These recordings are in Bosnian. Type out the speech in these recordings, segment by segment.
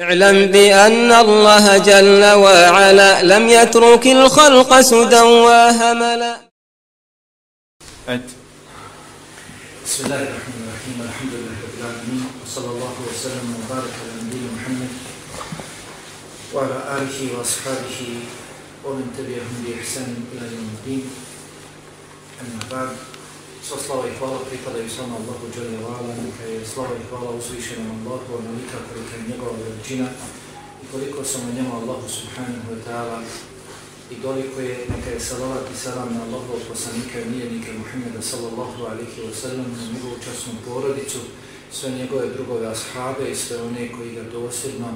اعلم بأن الله جل وعلا لم يترك الخلق سدى وهملا. أنت. بسم الله الرحمن الرحيم. الحمد لله رب العالمين وصلى الله وسلم وبارك على نبينا محمد وعلى آله وأصحابه ومن تبعهم بإحسان إلى يوم الدين. أما بعد Sva slava i hvala pripadaju samo Allahu Đele Vala, neka je slava i hvala uzvišenom Allahu, onolika kolika je njegova veličina i koliko samo njemu Allahu Subhanahu wa ta'ala i koliko je, neka je salavat i salam na Allahu poslanika i nijednika Muhammeda sallallahu alihi wa sallam na njegovu časnu porodicu, sve njegove drugove ashabe i sve one koji ga dosljedno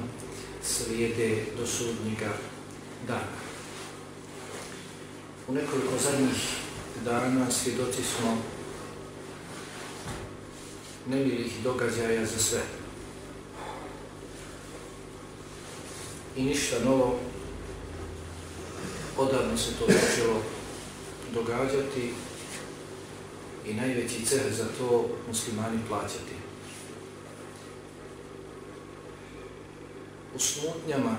slijede do sudnjega dana. U nekoliko zadnjih dana svjedoci smo nemilih događaja za sve. I ništa novo, odavno se to počelo događati i najveći ceh za to muslimani plaćati. U smutnjama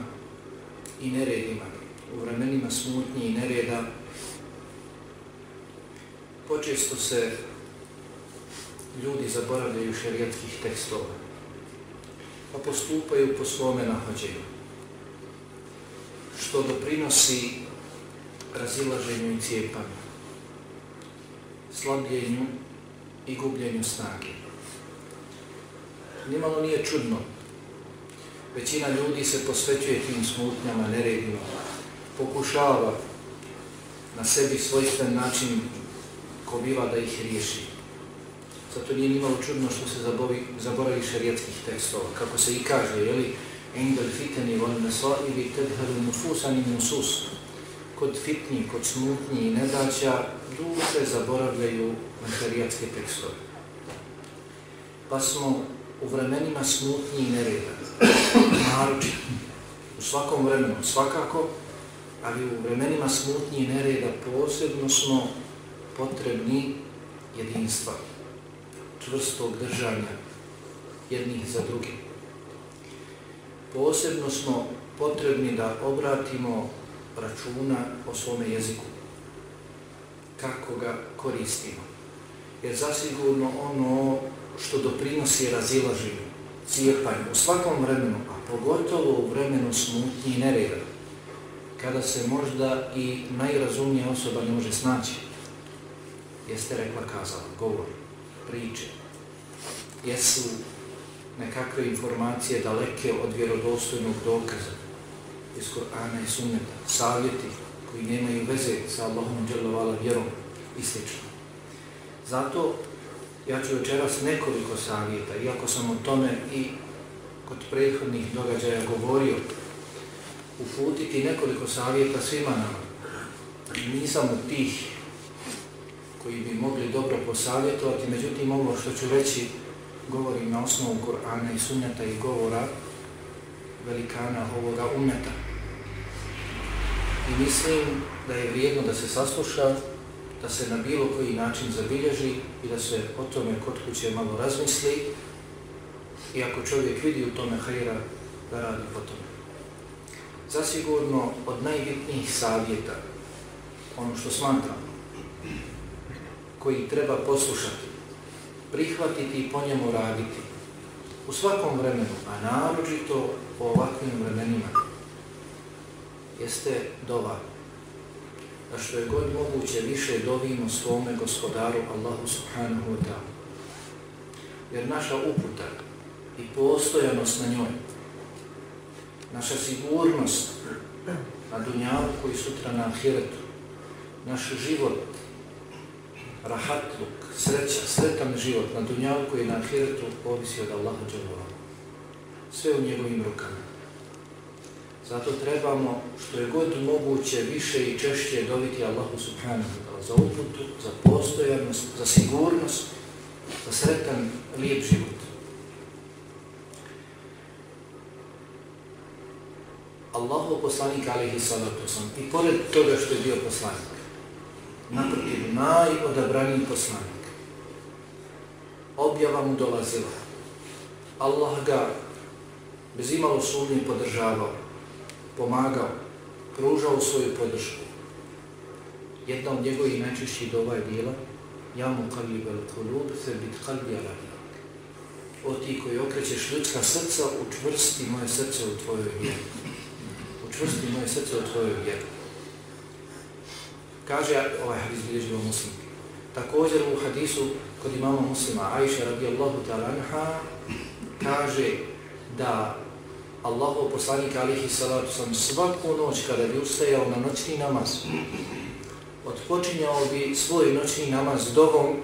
i neredima, u vremenima smutnji i nereda, počesto se ljudi zaboravljaju šerijatskih tekstova, pa postupaju po svome nahođenju, što doprinosi razilaženju i cijepanju, slabljenju i gubljenju snage. Nimalo nije čudno. Većina ljudi se posvećuje tim smutnjama, neredima, pokušava na sebi svojstven način ko biva da ih riješi. Zato nije nimalo čudno što se zabovi, zaboravi šarijetskih tekstova. Kako se i kaže, jeli, Engel fiteni vol nesla ili tedheru nufusan i nusus. Kod fitni, kod smutnji i nedaća, duše zaboravljaju na šarijetske tekstove. Pa smo u vremenima smutnji i nereda. Naruči. U svakom vremenu, svakako, ali u vremenima smutnji i nereda posebno smo potrebni jedinstva, čvrstog držanja jednih za druge. Posebno smo potrebni da obratimo računa o svome jeziku, kako ga koristimo. Jer zasigurno ono što doprinosi razilaženju, cijepanju u svakom vremenu, a pogotovo u vremenu smutnji i nereda, kada se možda i najrazumnija osoba ne može snaći, jeste rekla kazala, govor, priče, jesu nekakve informacije daleke od vjerodostojnog dokaza iz Korana i Sunneta, savjeti koji nemaju veze sa Allahom dželovala vjerom i sl. Zato ja ću večeras nekoliko savjeta, iako sam o tome i kod prethodnih događaja govorio, uputiti nekoliko savjeta svima nama. Nisam od tih koji bi mogli dobro posavjetovati, međutim ovo što ću reći govori na osnovu Kur'ana i sunneta i govora velikana ovoga umeta. I mislim da je vrijedno da se sasluša, da se na bilo koji način zabilježi i da se o tome kod kuće malo razmisli i ako čovjek vidi u tome hajera, da radi po tome. Zasigurno od najbitnijih savjeta, ono što smatram, koji treba poslušati, prihvatiti i po njemu raditi u svakom vremenu, a naročito u ovakvim vremenima, jeste dova. Da što je god moguće više dovimo svome gospodaru Allahu subhanahu wa ta'ala. Jer naša uputa i postojanost na njoj, naša sigurnost na dunjavu koji sutra na ahiretu, naš život rahatluk, sreća, sretan život na dunjalku i na ahiretu ovisi od Allaha dželova. Sve u njegovim rukama. Zato trebamo što je god moguće više i češće dobiti Allahu subhanahu wa za uputu, za postojanost, za sigurnost, za sretan, lijep život. Allahu poslanik alihi salatu sam i pored toga što je bio poslanik, naprotiv najodabraniji poslanik. Objava mu dolazila. Allah ga bez imalo sumnje podržavao, pomagao, pružao svoju podršku. Jedna od njegovih najčešćih dova je bila Ja mu kalib al kulub, se bit kalbi ala O ti koji okrećeš ljudska srca, učvrsti moje srce u tvojoj vjeri. Učvrsti moje srce u tvojoj vjeri. Kaže ovaj hadis bilježio muslim. Također u hadisu kod imama muslima Aisha radijallahu ta'ala anha kaže da Allahov poslanik alihi salatu sam svaku noć kada bi ustajao na noćni namaz odpočinjao bi svoj noćni namaz dovom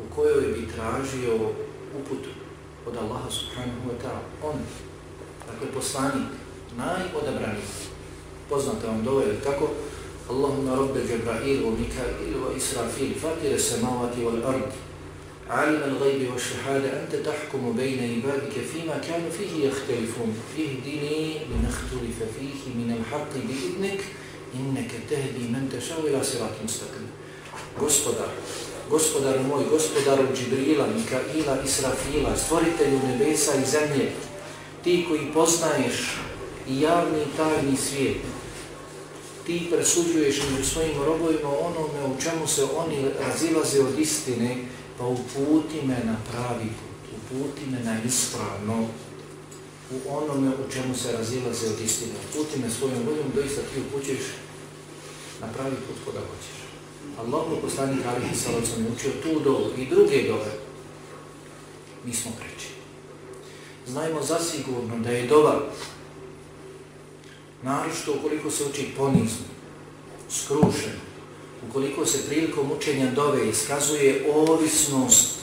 u kojoj bi tražio uputu od Allaha subhanahu wa ta'ala. On, dakle poslanik, najodabraniji, poznate vam dove, kako, tako? Allahumma rabbe Jibrail, wa Mikail, wa Israfil, fatire samavati wal ard, عالم الغيب والشهادة أنت تحكم بين عبادك فيما كانوا فيه يختلفون اهدني لنختلف فيه من الحق بإذنك inneke tehdi men tešao ila sirat mustaqim. Gospodar, gospodar moj, gospodaru Džibrila, Mikaila, Israfila, stvoritelju nebesa i zemlje, ti koji poznaješ i javni i tajni svijet, ti presuđuješ među svojim robovima onome u čemu se oni razilaze od istine, pa uputi me na pravi put, uputi me na ispravno, u onome u čemu se razilaze od istine. Uputi me svojom voljom, doista ti upućeš na pravi put koga hoćeš. Allah u poslanik Alihi Salocom je učio tu dobu i druge dove. Mi smo preči. Znajmo zasigurno da je dobar narošto ukoliko se uči ponizno, skrušeno, ukoliko se prilikom učenja dove iskazuje ovisnost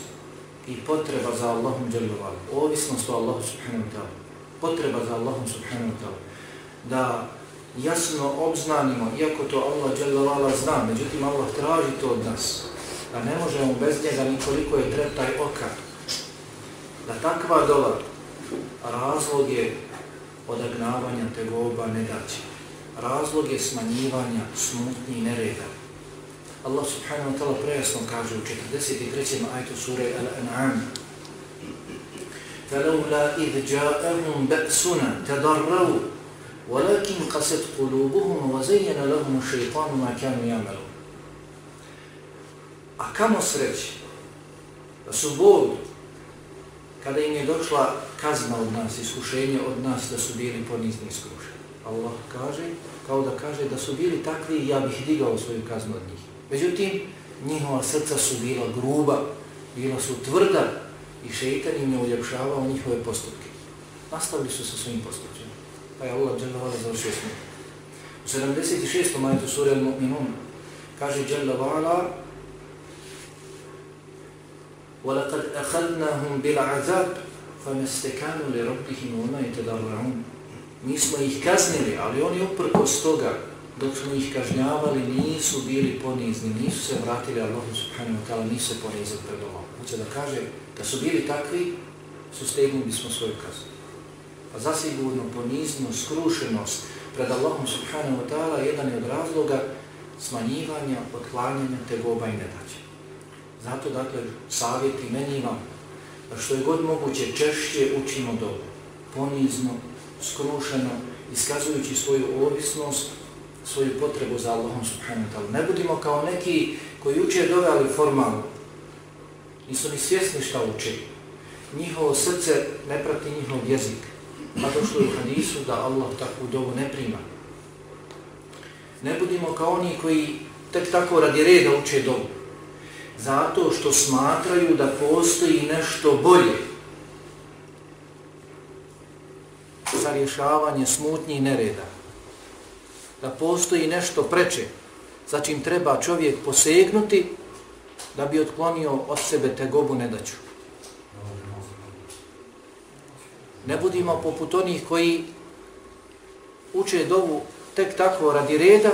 i potreba za Allahom dželjovala, ovisnost o Allahu subhanahu wa ta'ala, potreba za Allahom subhanahu wa ta'ala, da jasno obznanimo, iako to Allah dželjavala zna, međutim Allah traži to od nas, da ne možemo bez njega nikoliko je treptaj oka, da takva dola razlog je odagnavanja tegoba ne daće, razlog je smanjivanja smutnji i nereda. Allah subhanahu wa ta'ala prejasno kaže u 43. ajtu sure Al-An'am فَلَوْلَا إِذْ جَاءَهُمْ بَأْسُنَا تَضَرَّوْا ولكن قست قلوبهم وزين لهم الشيطان ما كانوا يعملون A kamo sreći da su Bog, kada im je došla kazna od nas, iskušenje od nas, da su bili ponizni iskušeni. Allah kaže, kao da kaže da su bili takvi, ja bih digao svoju kaznu od njih. Međutim, njihova srca su bila gruba, bila su tvrda i šeitan im je uljepšavao njihove postupke. Nastavili su sa svojim postupcima pa je Allah dželavala završio s njim. U 76. majtu sura Al-Mu'minun kaže dželavala وَلَقَدْ أَخَذْنَهُمْ بِالْعَذَابِ فَمَسْتَكَانُوا لِرَبِّهِمْ وَمَا يَتَدَرَّعُونَ Mi smo ih kaznili, ali oni uprkos toga, dok smo ih kažnjavali, nisu bili ponizni, nisu se vratili Allahu subhanahu wa ta'ala, nisu se ponizili pred Allahom. Hoće da kaže, da su bili takvi, su stegnuli smo svoju kaznu pa zasigurno poniznost, skrušenost pred Allahom subhanahu wa ta'ala jedan je od razloga smanjivanja, otklanjanja tegoba i nedaće. Zato, dakle, savjeti meni vam da što je god moguće češće učimo dobro, ponizno, skrušeno, iskazujući svoju ovisnost, svoju potrebu za Allahom subhanahu ta'ala. Ne budimo kao neki koji uče dove, ali formalno. Nisu ni svjesni šta uče. Njihovo srce ne prati njihov jezik Pa došlo je u hadisu da Allah takvu dovu ne prima. Ne budimo kao oni koji tek tako radi reda uče dovu. Zato što smatraju da postoji nešto bolje za rješavanje smutnji i nereda. Da postoji nešto preče za čim treba čovjek posegnuti da bi otklonio od sebe tegobu nedaću. Ne budimo poput onih koji uče dovu tek tako radi reda,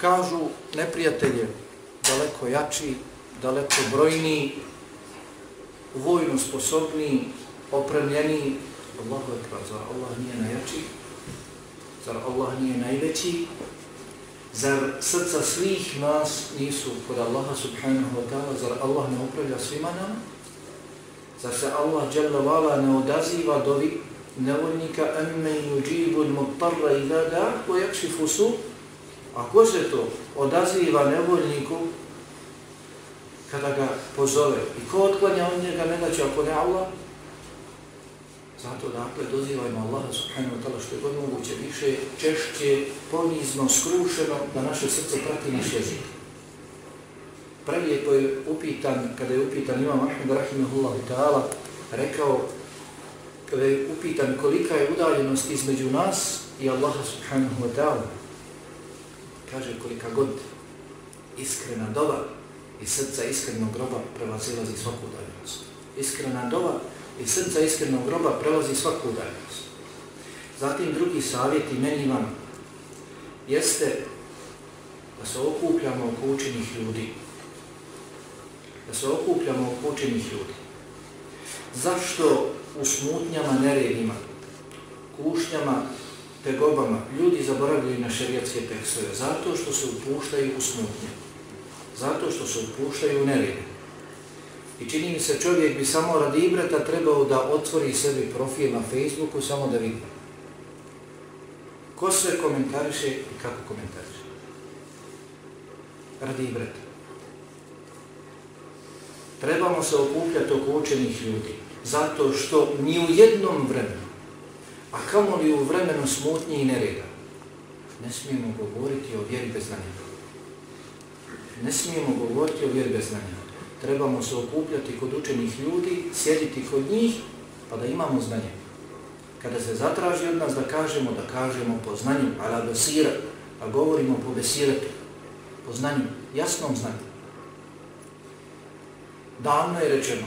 kažu neprijatelje daleko jači, daleko brojniji, vojno sposobniji, opremljeniji. Allahu ekber, zar Allah nije najjači? Zar Allah nije najveći? Zar srca svih nas nisu kod Allaha subhanahu wa ta'ala? Zar Allah ne upravlja svima nama? Zar se Allah dželle vala ne odaziva dovi nevoljnika emmen yuđibu il muttarra i da wa yakshifu su ko se to odaziva nevoljniku kada ga pozove. I ko otklanja od njega ne daće ako ne Allah? Zato dakle dozivajmo Allaha subhanahu wa ta'ala što je god moguće više, češće, ponizno, skrušeno da naše srce prati naš jezik. Prelijepo je upitan, kada je upitan Imam Ahmed Rahimahullah ta'ala, rekao, kada je upitan kolika je udaljenost između nas i Allaha subhanahu wa ta'ala, kaže kolika god iskrena dova i srca iskrenog groba prelazilazi svaku udaljenost. Iskrena dova i srca iskrenog groba prelazi svaku udaljenost. Zatim drugi savjet i meni vam jeste da se okupljamo oko učenih ljudi. Da se okupljamo oko učenih ljudi. Zašto u smutnjama, neredima, kušnjama, tegobama ljudi zaboravljaju na šerijatske tekstove? Zato što se upuštaju u smutnje. Zato što se upuštaju u neredima. I čini mi se čovjek bi samo radi ibrata trebao da otvori sebi profil na Facebooku samo da vidi. Ko sve komentariše i kako komentariše. Radi ibrata. Trebamo se okupljati oko učenih ljudi. Zato što ni u jednom vremenu, a kamo li u vremenu smutnje i nereda, ne smijemo govoriti o vjeri bez znanja. Ne smijemo govoriti o vjeri bez znanja trebamo se okupljati kod učenih ljudi, sjediti kod njih, pa da imamo znanje. Kada se zatraži od nas da kažemo, da kažemo po znanju, ala besira, a govorimo po besiratu, po znanju, jasnom znanju. Davno je rečeno,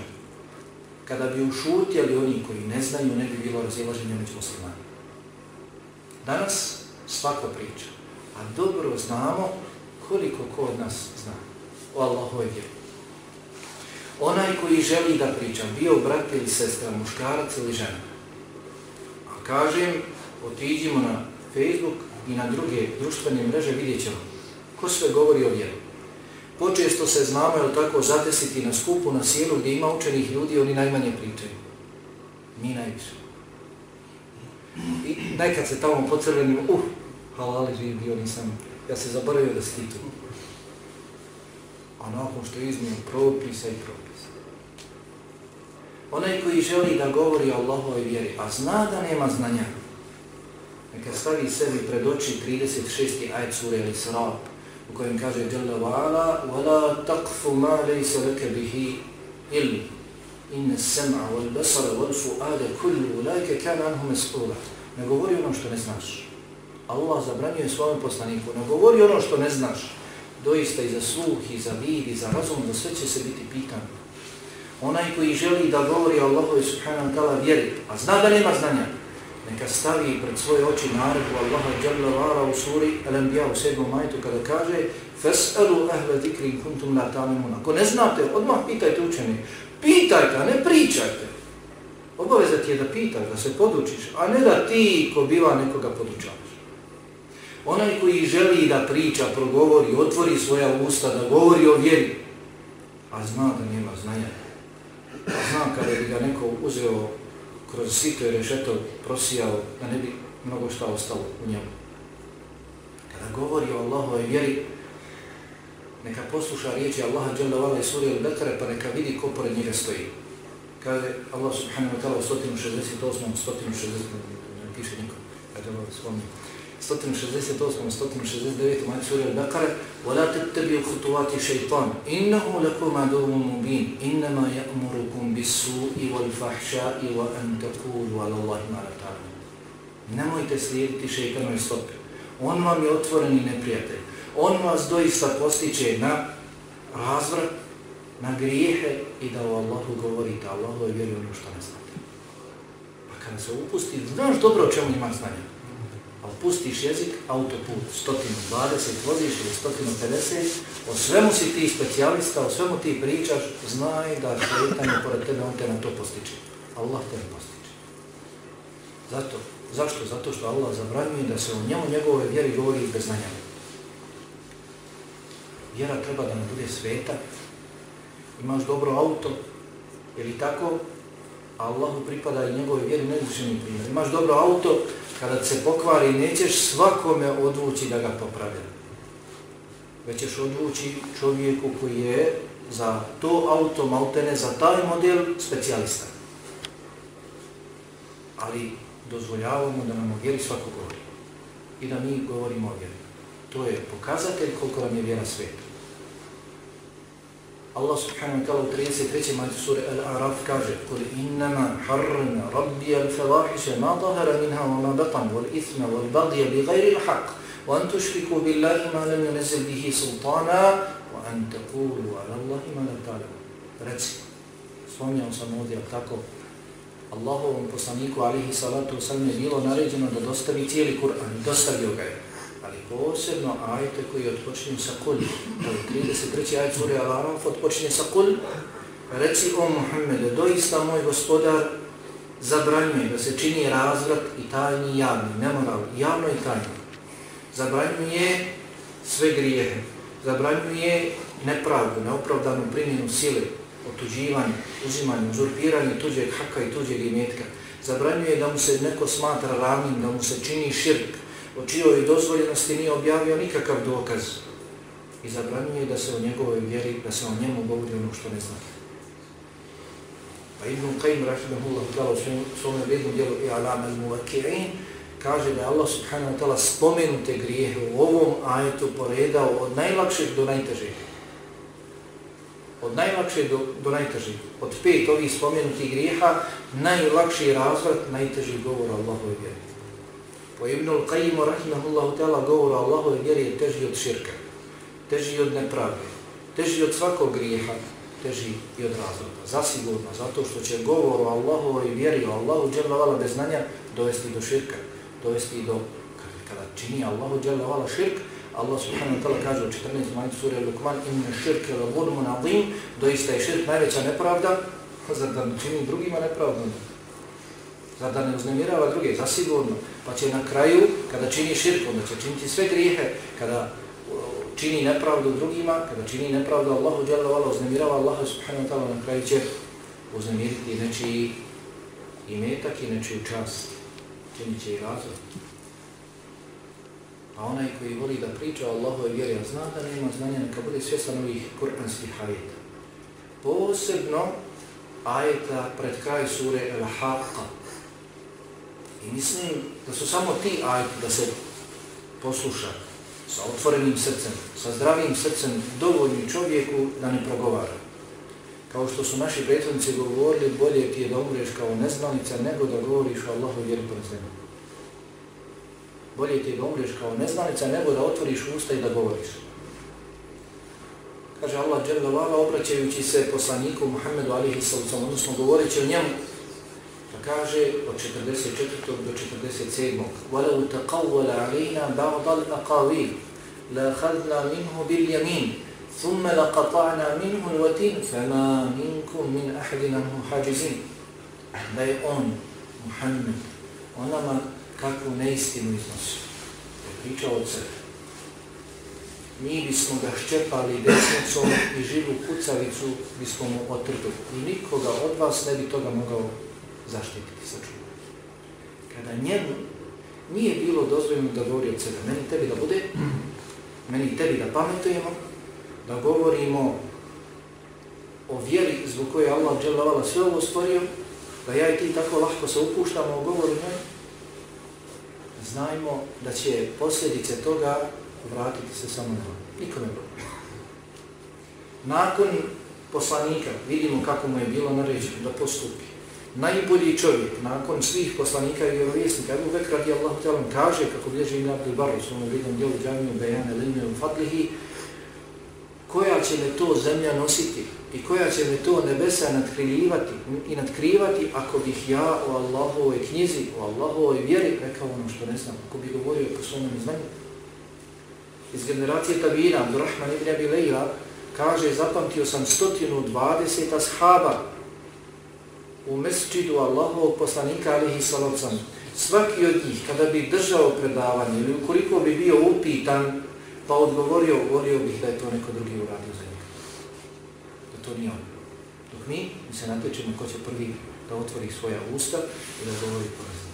kada bi ušutjeli oni koji ne znaju, ne bi bilo razilaženje među muslimanima. Danas svaka priča, a dobro znamo koliko ko od nas zna o Allahove vjeru. Onaj koji želi da priča, bio brat ili sestra, muškarac ili žena. A kažem, otiđimo na Facebook i na druge društvene mreže, vidjet ćemo ko sve govori o vjeru. Počesto se znamo, jel tako, zatesiti na skupu, na sjelu gdje ima učenih ljudi, oni najmanje pričaju. Mi najviše. I nekad se tamo pocrvenimo, uh, halali živ bio, nisam, ja se zaboravio da stitu. A nakon što izmijem propisa i propisa. Onaj koji želi da govori o Allahove vjeri, a zna da nema znanja, neka stavi sebi pred oči 36. ajet sura ili srab, u kojem kaže Jalla wa'ala وَلَا تَقْفُ مَا لَيْسَ لَكَ بِهِ إِلْمِ إِنَّ السَّمْعَ وَالْبَصَرَ وَالْفُؤَادَ كُلُّ وَلَيْكَ كَانَ عَنْهُ مَسْئُولًا Ne govori ono što ne znaš. Allah zabranjuje svojom poslaniku. Ne govori ono što ne znaš. Doista i za sluh, i za vid, i za razum, za sve će se biti pitan. Onaj koji želi da govori o Allahu subhanahu wa ta'ala vjeri, a zna da nema znanja, neka stavi pred svoje oči naredbu Allaha jalla vara u suri Al-Anbiya u sedmom majtu kada kaže Fas'alu ahla zikri kuntum la ta'lamun. Ako ne znate, odmah pitajte učeni. Pitajte, a ne pričajte. Obaveza ti je da pitaš, da se podučiš, a ne da ti ko biva nekoga podučavaš. Onaj koji želi da priča, progovori, otvori svoja usta, da govori o vjeri, a zna da nema znanja, zna kada bi ga neko uzeo kroz sito i rešeto prosijao da ne bi mnogo šta ostalo u njemu. Kada govori o Allahove vjeri, neka posluša riječi Allaha dželle vala i suri al-Bekare pa neka vidi ko pored njega stoji. Kaže Allah subhanahu wa ta'ala u 168. 160. ne piše nikom, kada Allah spomni. 168. 169. majte suri al-Baqara وَلَا تَتَّبِيُوا خُطُوَاتِ شَيْطَانِ إِنَّهُ لَكُمْ عَدُوٌ مُبِينٌ إِنَّمَا يَأْمُرُكُمْ بِالسُّوءِ وَالْفَحْشَاءِ وَأَنْ تَقُولُوا عَلَى اللَّهِ مَا لَا تَعْلَمُونَ Nemojte slijediti šeitanove stope. On vam je otvoreni neprijatelj. On vas doista postiče na razvrat, na grijehe i da o Allahu govorite. Allahu je vjerio ono što ne znate. Pa kada se upusti, znaš dobro o čemu ima znanje ali pustiš jezik, autoput, 120, voziš ili 150, o svemu si ti specijalista, o svemu ti pričaš, znaj da šeitanje pored tebe, on te na to postiče. Allah te ne postiče. Zato, zašto? Zato što Allah zabranjuje da se o njemu njegove vjeri govori bez znanja. Vjera treba da ne bude sveta, imaš dobro auto, ili tako, Allahu pripada i njegove vjeri neizvršeni primjer. Imaš dobro auto, kada se pokvari, nećeš svakome odvući da ga popravi. Već ćeš odvući čovjeku koji je za to auto, maltene, za taj model specijalista. Ali dozvoljavamo da nam o vjeri svako govori. I da mi govorimo o vjeri. To je pokazatelj koliko nam je vjera sveta. Allah subhanahu wa ta'ala u 33. majtu sura Al-A'raf kaže Kul innama harrna rabbi al-fawahisha ma zahara minha wa ma batan wal ithma wal bagya bi ghayri al-haq wa an tushriku billahi ma lam yunzil bihi sultana wa an taqulu ala Allahi ma la ta'lamu. Reci, spomnjao sam ovdje tako Allahovom poslaniku alihi salatu wasallam je bilo naređeno da dostavi cijeli Kur'an, dostavio ga je posebno ajte koji odpočinju sa kul. 33. ajet sura Al-Araf odpočinje sa kul. Reci o Muhammede, doista moj gospodar zabranjuje da se čini razvrat i tajni javni, nemoral, javno i tajno. Zabranjuje sve grijehe, zabranjuje nepravdu, neopravdanu primjenu sile, otuđivanje, uzimanje, uzurpiranje tuđeg haka i tuđeg imetka. Zabranjuje da mu se neko smatra ravnim, da mu se čini širk, o čijoj dozvoljenosti nije objavio nikakav dokaz i zabranjuje da se o njegovoj vjeri, da se o njemu govori ono što ne zna. Pa Ibn Qaym, rahimahullah, dala u svome vrednom dijelu i alam al-muvakirin, kaže da je Allah subhanahu wa ta'ala spomenute grijehe u ovom ajetu poredao od najlakšeg do najtežih. Od najlakšeg do, do najtežih. Od pet ovih spomenutih grijeha, najlakši razvrat, najteži govor Allahove vjeri. Pa po Ibnul Qayimu rahimahullahu ta'ala govora Allahove vjeri je teži od širka, teži od nepravde, teži od svakog grijeha, teži i od razloga. Zasigurno, zato što će govor o i vjeri, o Allahu dželavala bez znanja, dovesti do širka, dovesti do, kada čini Allahu dželavala širk, Allah subhanahu wa ta'ala kaže u 14. majtu suri Lukman inna širke la vodmu nadim, doista je širk najveća nepravda, zar da čini drugima nepravdu? Zar da ne uznemirava druge? Zasigurno. Pa će na kraju, kada čini širk, onda će činiti sve grijehe, kada čini nepravdu drugima, kada čini nepravdu Allahu dželle vala, uznemirava Allaha subhanahu wa ta'ala, na kraju će uznemiriti nečiji imetak i nečiju čast. Činit će i razvoj. A onaj koji voli da priča o Allahove vjeri, a zna da nema znanja, neka bude svjestan ovih kur'anskih ajeta. Posebno ajeta pred kraj sure El-Haqqa, I mislim da su samo ti ajti da se posluša sa otvorenim srcem, sa zdravim srcem, dovoljni čovjeku da ne progovara. Kao što su naši prethodnici govorili, bolje ti je da umreš kao neznalica nego da govoriš o Allahu vjeri po. Bolje ti je da umreš kao neznalica nego da otvoriš usta i da govoriš. Kaže Allah dželle obraćajući se poslaniku Muhammedu alihi sallam, odnosno govoreći o njemu, kaže od 44. do 47. وَلَوْ تَقَوَّلَ عَلَيْنَا بَعْضَ الْأَقَوِيلِ لَخَذْنَا مِنْهُ بِالْيَمِينِ ثُمَّ لَقَطَعْنَا مِنْهُ الْوَتِينِ فَمَا مِنْكُمْ مِنْ أَحْدِنَا مُحَجِزِينَ Da je on, Muhammed, onama kakvu neistinu iznosi. Je pričao od sebe. Mi bismo ga ščepali desnicom i živu kucavicu bismo mu otrdu. I nikoga od vas ne bi toga mogao zaštititi, sačuvati. Kada njemu nije bilo dozvoljeno da govori od sebe, meni tebi da bude, meni tebi da pametujemo, da govorimo o vjeri zbog koje Allah dželavala sve ovo stvorio, da ja i ti tako lahko se upuštamo u govoru njemu, znajmo da će posljedice toga vratiti se samo na nikome dobro. Nakon poslanika vidimo kako mu je bilo naređeno da postupi najbolji čovjek nakon svih poslanika i vjerovjesnika, Ebu Bekr radi Allah talan kaže, kako bilježi im Abdul Baru u svom vidnom djelu džamiju Bejane Limiju Fadlihi, koja će me to zemlja nositi i koja će me to nebesa nadkrivati i nadkrivati ako bih ja o Allahovoj knjizi, o Allahovoj vjeri rekao ono što ne znam, ako bih govorio po svom znanju. Iz generacije Tabina, Abdurrahman ibn Abi Leila, kaže, zapamtio sam 120 ashaba u mesčidu Allahovog poslanika alihi salacom, svaki od njih kada bi držao predavanje ili ukoliko bi bio upitan pa odgovorio, govorio bih da je to neko drugi uradio za njega. Da to nije on. Dok mi, mi se natječemo ko će prvi da otvori svoja usta i da govori porazno.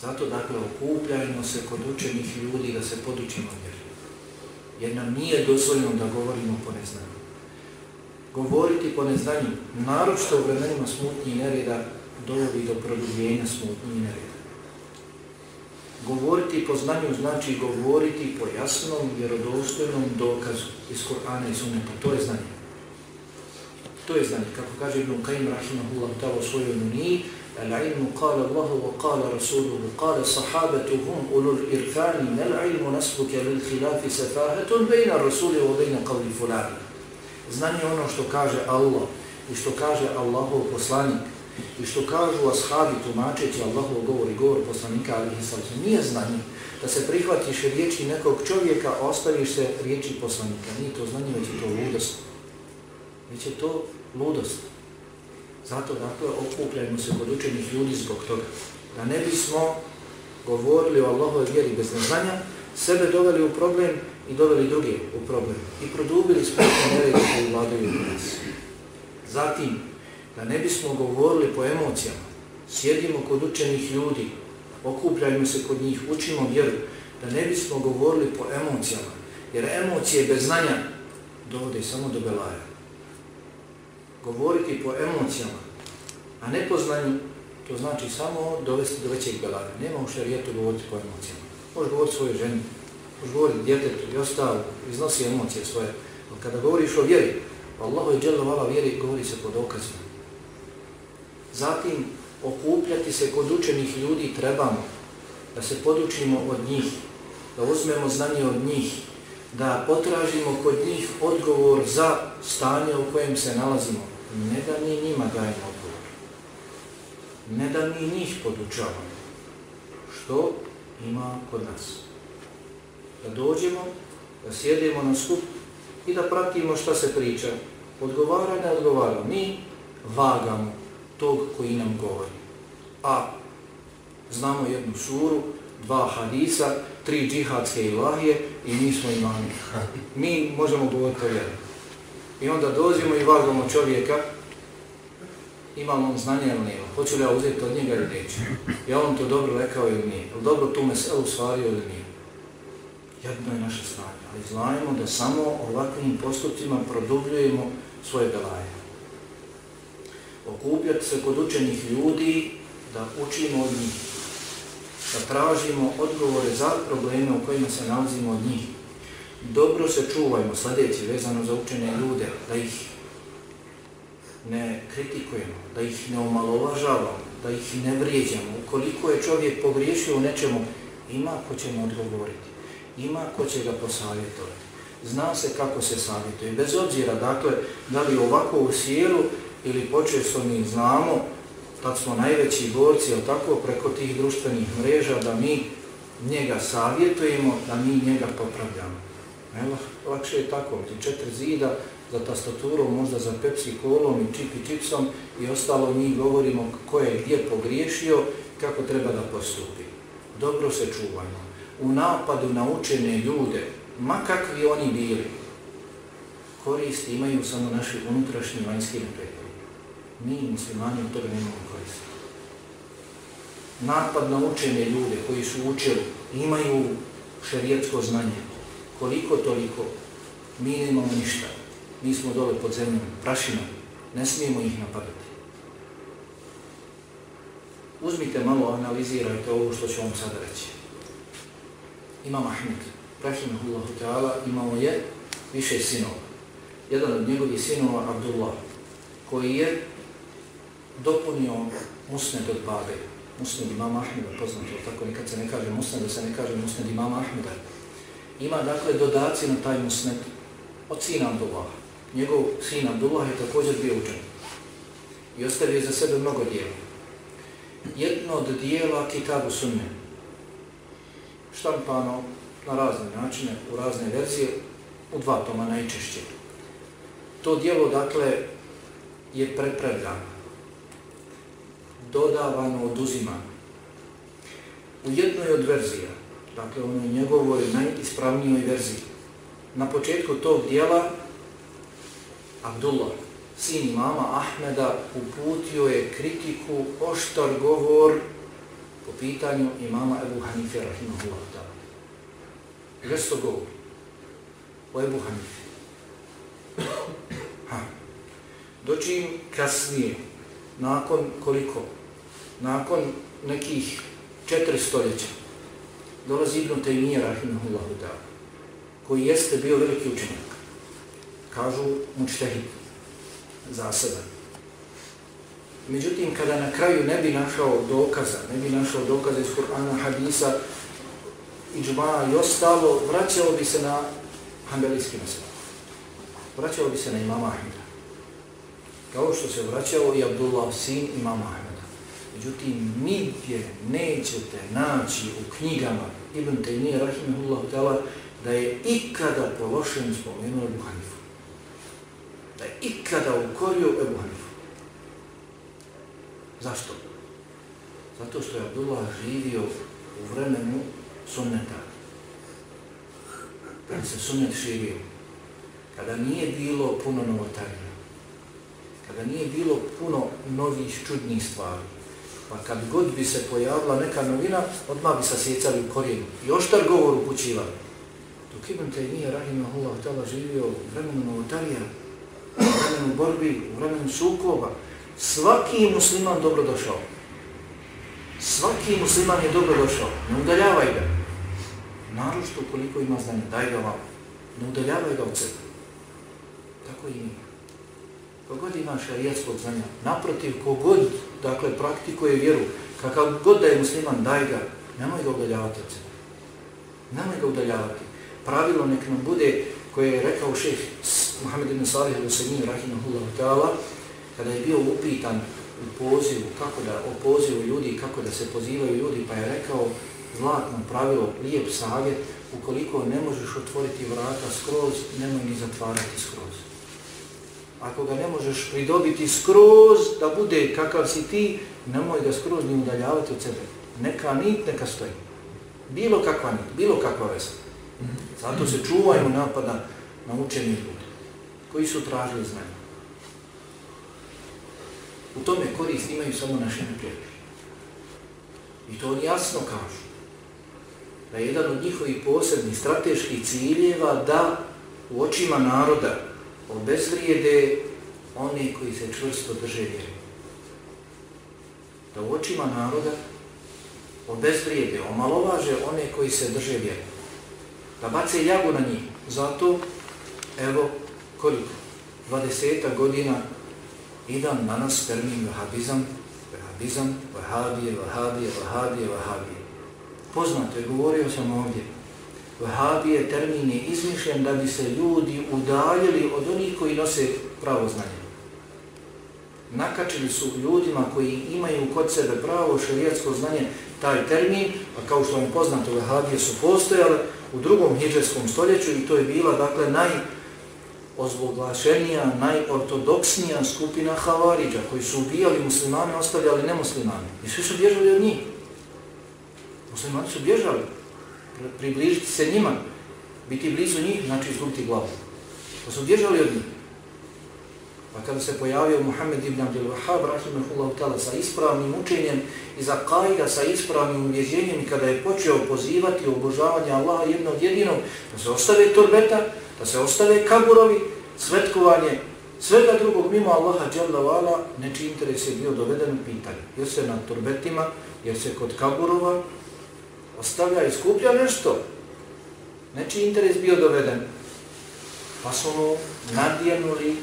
Zato, dakle, okupljajmo se kod učenih ljudi da se podučimo vjeru. Jer nam nije dozvoljeno da govorimo po neznanju Govoriti po neznanju, naročito u vremenima smutnji i nereda, dovodi do produljenja smutnji i nereda. Govoriti po znanju znači govoriti po jasnom, vjerodostojnom dokazu iz Korana i Sunneta. To je znanje. To je znanje. Kako kaže Ibn Qaim Rahimahullah ta'ala u svojoj nuniji, العلم قال الله وقال رسوله قال صحابتهم أولو الإرفان العلم نسبك للخلاف سفاهة بين الرسول وبين قول فلان Znanje ono što kaže Allah i što kaže Allahov poslanik i što kažu ashabi tumačeći Allahov govor i govor poslanika alihi sallam. Nije znanje da se prihvatiš riječi nekog čovjeka, ostaviš se riječi poslanika. Nije to znanje, već je to ludost. Već je to ludost. Zato, dakle, okupljajmo se kod učenih ljudi zbog toga. Da ne bismo govorili o Allahove vjeri bez neznanja, sebe doveli u problem i doveli druge u problem. I produbili smo nerede koji vladaju u nas. Zatim, da ne bismo govorili po emocijama, sjedimo kod učenih ljudi, okupljajmo se kod njih, učimo vjeru, da ne bismo govorili po emocijama, jer emocije bez znanja dovode samo do belaja govoriti po emocijama, a ne po znanju, to znači samo dovesti do većeg belaja. Nema u šarijetu govoriti po emocijama. Možeš govoriti svojoj ženi, možeš djetetu i ostalo, iznosi emocije svoje. Ali kada govoriš o vjeri, Allahu i dželno vala vjeri, govori se pod okazima. Zatim, okupljati se kod učenih ljudi trebamo, da se podučimo od njih, da uzmemo znanje od njih, da potražimo kod njih odgovor za stanje u kojem se nalazimo. Ne da mi njima dajemo odgovor. Ne da mi njih podučavamo. Što ima kod nas. Da dođemo, da sjedemo na skup i da pratimo šta se priča. Odgovara, ne odgovara. Mi vagamo tog koji nam govori. A znamo jednu suru, dva hadisa, tri džihadske ilahije i mi smo imani. Mi možemo govoriti o vjeru. I onda dođemo i vagamo čovjeka, imamo on znanje ili nema, hoću li ja uzeti od njega ili neću. Ja on to dobro rekao ili nije, ili dobro tu meselu stvario ili nije. Jedno je naše stanje, ali znajemo da samo ovakvim postupcima produbljujemo svoje belaje. Okupljati se kod učenih ljudi da učimo od njih, da tražimo odgovore za probleme u kojima se nalazimo od njih. Dobro se čuvajmo, sljedeći vezano za učene ljude, da ih ne kritikujemo, da ih ne omalovažavamo, da ih ne vrijeđamo. Ukoliko je čovjek pogriješio u nečemu, ima ko će mu odgovoriti, ima ko će ga posavjetovati. Zna se kako se savjetuje. Bez obzira, dakle, da li ovako u sjelu ili počesto mi znamo, tad smo najveći borci, ali tako, preko tih društvenih mreža, da mi njega savjetujemo, da mi njega popravljamo. Ne, lakše je tako, ti četiri zida za tastaturom, možda za Pepsi kolom i čip i čipsom i ostalo mi govorimo ko je gdje pogriješio, kako treba da postupi. Dobro se čuvajmo. U napadu na učene ljude, ma kakvi oni bili, korist imaju samo naši unutrašnji vanjski neprijatelji mi muslimani od toga nemamo koristi. Napad na učene ljude koji su učili, imaju šerijetsko znanje, koliko toliko, mi nemamo ništa. Mi smo dole pod zemljom, prašinom, ne smijemo ih napadati. Uzmite malo, analizirajte ovo što ću vam sada reći. Imam Ahmed, rahimahullahu ta'ala, imao je više sinova. Jedan od njegovih sinova, Abdullah, koji je dopunio musned od babe. Musned imama Ahmeda, poznato, tako nikad se ne kaže musned, da se ne kaže musned imama Ahmeda. Ima dakle dodaci na taj musned od sina Abdullah. Njegov sin Abdullah je također bio učen. I ostavio za sebe mnogo dijela. Jedno od dijela Kitabu Sunne. Štampano na razne načine, u razne verzije, u dva toma najčešće. To dijelo, dakle, je prepravljano dodavano, oduzimano. U jednoj od verzija, dakle onoj njegovoj najispravnijoj verziji, na početku tog dijela Abdullah, sin imama Ahmeda, uputio je kritiku, oštar govor po pitanju imama Ebu Hanife, rahimahullah ta'ala. Gdje to govori? O Ebu Hanife. Ha. Doći kasnije, nakon koliko? Nakon nekih četiri stoljeća, dolazi Ibn Taymiyyah, rahimahullah ta'ala, koji jeste bio veliki učenjak. Kažu mučtehid zaseban. Međutim, kada na kraju ne bi našao dokaza, ne bi našao dokaza iz Kur'ana, hadisa, iđma i ostalo, vraćao bi se na hanbelijski mesel. Vraćao bi se na imama Ahmeda. Kao što se vraćao i Abdullah, sin imama Ahmeda. Međutim, nigdje nećete naći u knjigama Ibn Taymiye, rahimahullahu ta'ala, da je ikada po lošem spomenuo Ebu Hanifu. Da je ikada ukorio Ebu Hanifu. Zašto? Zato što je Abdullah živio u vremenu sunneta. Kada se sunnet širio. Kada nije bilo puno novotarija. Kada nije bilo puno novih čudnih stvari. Pa kad god bi se pojavila neka novina, odmah bi sasjecali u korijenu. I oštar govor upućivali. Dok Ibn Taymiye, rahimahullah, tala živio u vremenu novotarija, u vremenu borbi, u vremenu sukoba, svaki musliman dobrodošao. Svaki musliman je dobrodošao. Ne udaljavaj ga. Naročito koliko ima znanja, daj ga vam. Ne udaljavaj ga od sebe. Tako i ima. Kogod ima šarijatskog znanja, naprotiv, kogod, dakle, praktikuje vjeru, kakav god da je musliman, daj ga, nemoj ga udaljavati od sebe. Nemoj ga udaljavati. Pravilo nek nam bude, koje je rekao šeh Muhammed ibn Salih al-Usamin, rahimahullahu ta'ala, kada je bio upitan u pozivu, kako da, o pozivu ljudi, kako da se pozivaju ljudi, pa je rekao zlatno pravilo, lijep savjet, ukoliko ne možeš otvoriti vrata skroz, nemoj ni zatvarati skroz. Ako ga ne možeš pridobiti skroz, da bude kakav si ti, nemoj ga skroz ni udaljavati od sebe. Neka nit, neka stoji. Bilo kakva nit, bilo kakva vesa. Zato se čuvajmo napada na učeni ljudi koji su tražili znanje. U tome korist imaju samo naše neprijatelji. I to oni jasno kažu. Da je jedan od njihovih posebnih strateških ciljeva da u očima naroda obezvrijede one koji se čvrsto drže vjeru. Da u očima naroda obezvrijede, omalovaže one koji se drže vjeru. Da bace ljagu na njih. Zato, evo, koliko? 20 godina i dan danas termin vahabizam, vahabizam, vahabije, vahabije, vahabije, vahabije. Poznato je, govorio sam ovdje, vahabije termin je izmišljen da bi se ljudi udaljili od onih koji nose pravo znanje. Nakačili su ljudima koji imaju kod sebe pravo šarijetsko znanje taj termin, a kao što vam poznato, vahabije su postojale u drugom hijđarskom stoljeću i to je bila, dakle, naj ozvoglašenija, najortodoksnija skupina Havariđa, koji su ubijali muslimane, ostavljali nemuslimane. I svi su bježali od njih. Muslimani su bježali. Približiti se njima, biti blizu njih, znači izgubiti glavu. Pa su bježali od njih. Pa kada se pojavio Muhammed ibn Abdel Wahab, rahimahullahu ta'ala, sa ispravnim učenjem i za kajda sa ispravnim uvježenjem i kada je počeo pozivati obožavanje Allaha jednog jedinog, da se ostave torbeta, da se ostave kaburovi, svetkovanje svega drugog mimo Allaha dželle vala, neči interes je bio doveden u pitanje. Jer se na turbetima, jer se kod kaburova ostavlja i skuplja nešto. Neči interes bio doveden. Pa su mu nadjenuli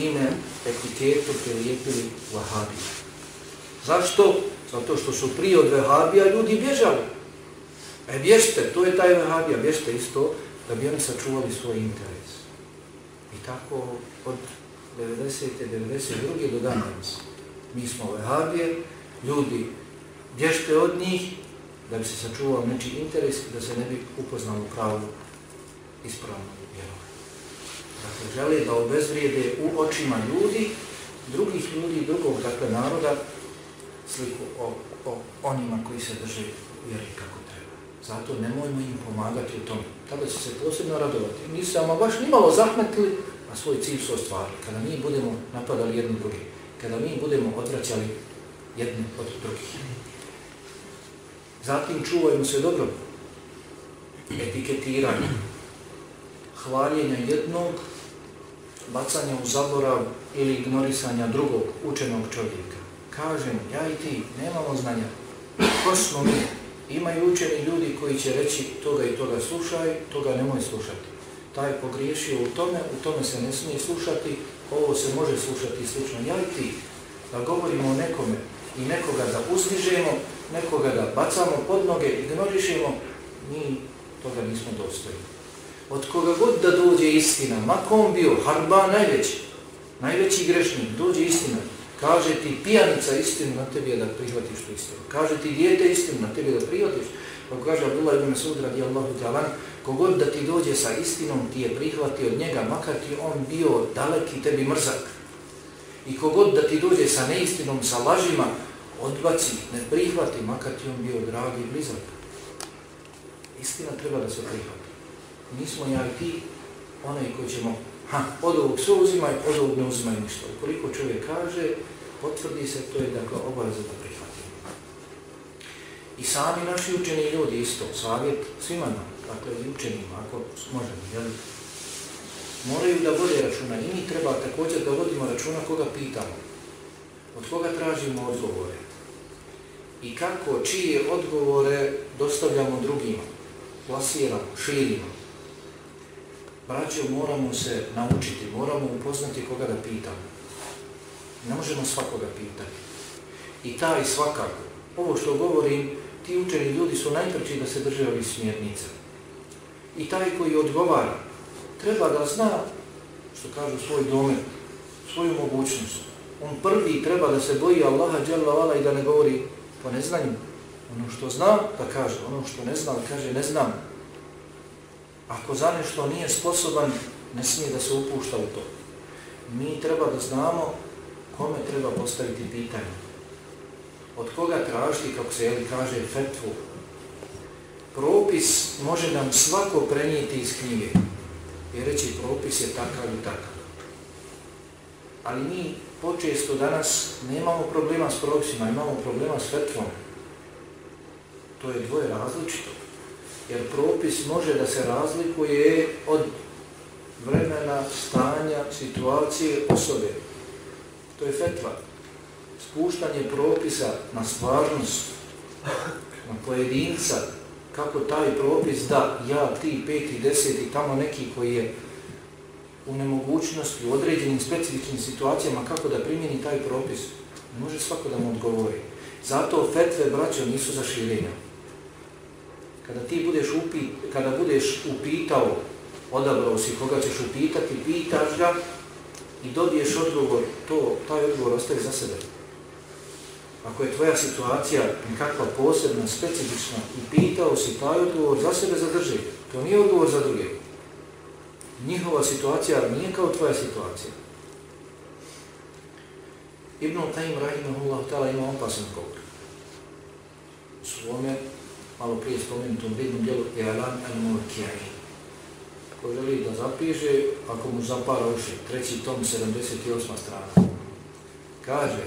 ime, etiketu, prilijepili vahabija. Zašto? Zato što su prije od vahabija ljudi bježali. E bježte, to je taj vahabija, bježte isto, da bi oni sačuvali svoj interes. I tako od 90. 92. do danas mi smo vehabije, ljudi bježte od njih da bi se sačuvao nečiji interes i da se ne bi upoznalo pravu ispravno vjerovanje. Dakle, žele da obezvrijede u očima ljudi, drugih ljudi, drugog dakle, naroda, sliku o, o onima koji se drže vjeri kako treba. Zato nemojmo im pomagati u tom tada će se posebno radovati. Mi se ama baš nimalo zahmetili a svoj cilj su ostvarili. Kada mi budemo napadali jedni drugi, kada mi budemo odvraćali jedni od drugih. Zatim čuvajmo se dobro etiketiranja, hvaljenja jednog, bacanja u zaborav ili ignorisanja drugog učenog čovjeka. Kažem, ja i ti nemamo znanja. Ko smo mi? Imaju učeni ljudi koji će reći toga i toga slušaj, toga nemoj slušati. Taj pogriješio u tome, u tome se ne smije slušati, ovo se može slušati slično. Ja i ti, da govorimo o nekome i nekoga da uzdižemo, nekoga da bacamo pod noge, ignorišemo, mi toga nismo dostojni. Od koga god da dođe istina, makom bio, harba najveći, najveći grešnik, dođe istina, kaže ti pijanica istinu, na tebi je da prihvatiš tu istinu. Kaže ti dijete istinu, na tebi je da prihvatiš. Pa kaže Abdullah ibn Masud radijallahu ta'ala, kogod da ti dođe sa istinom, ti je prihvati od njega, makar ti on bio dalek i tebi mrzak. I kogod da ti dođe sa neistinom, sa lažima, odbaci, ne prihvati, makar ti on bio dragi i blizak. Istina treba da se prihvati. Nismo ja i ti, onaj koji ćemo, ha, od ovog sve uzimaj, od ovog ne uzimaj ništa. Ukoliko čovjek kaže, potvrdi se, to je dakle obaveza da prihvatimo. I sami naši učeni ljudi isto, savjet svima nam, dakle i učenima, ako možemo, jel? moraju da vode računa i mi treba također da vodimo računa koga pitamo, od koga tražimo odgovore i kako, čije odgovore dostavljamo drugima, plasiramo, širimo. Braćo, moramo se naučiti, moramo upoznati koga da pitamo. Ne možemo svakoga pitati. I taj svakako, ovo što govorim, ti učeni ljudi su najpreći da se drže ovih smjernica. I taj koji odgovara, treba da zna, što kažu, svoj domen, svoju mogućnost. On prvi treba da se boji Allaha dželavala i da ne govori po neznanju. Ono što zna, da kaže. Ono što ne zna, da kaže ne znam. Ako za nešto nije sposoban, ne smije da se upušta u to. Mi treba da znamo kome treba postaviti pitanje. Od koga tražiti, kako se jeli kaže, fetvu. Propis može nam svako prenijeti iz knjige. I reći propis je takav i takav. Ali mi počesto danas nemamo problema s propisima, imamo problema s fetvom. To je dvoje različito. Jer propis može da se razlikuje od vremena, stanja, situacije, osobe. To je fetva. Spuštanje propisa na stvarnost, na pojedinca, kako taj propis da ja, ti, peti, deseti, tamo neki koji je u nemogućnosti, u određenim specifičnim situacijama kako da primjeni taj propis, ne može svako da mu odgovori. Zato fetve, braćo, nisu za širenja. Kada ti budeš, upi, kada budeš upitao, odabrao si koga ćeš upitati, pitaš ga i dobiješ odgovor, to, taj odgovor ostaje za sebe. Ako je tvoja situacija nekakva posebna, specifična i pitao si taj odgovor, za sebe zadrži. To nije odgovor za druge njihova situacija nije kao tvoja situacija. Ibn Taim Rahimahullah ta'ala ima opasan govor. U svome, malo prije spomenutom vidnom dijelu, je al-Murkijani. Ko želi da zapiše, ako mu zapara uši, treći tom, 78. strana. Kaže,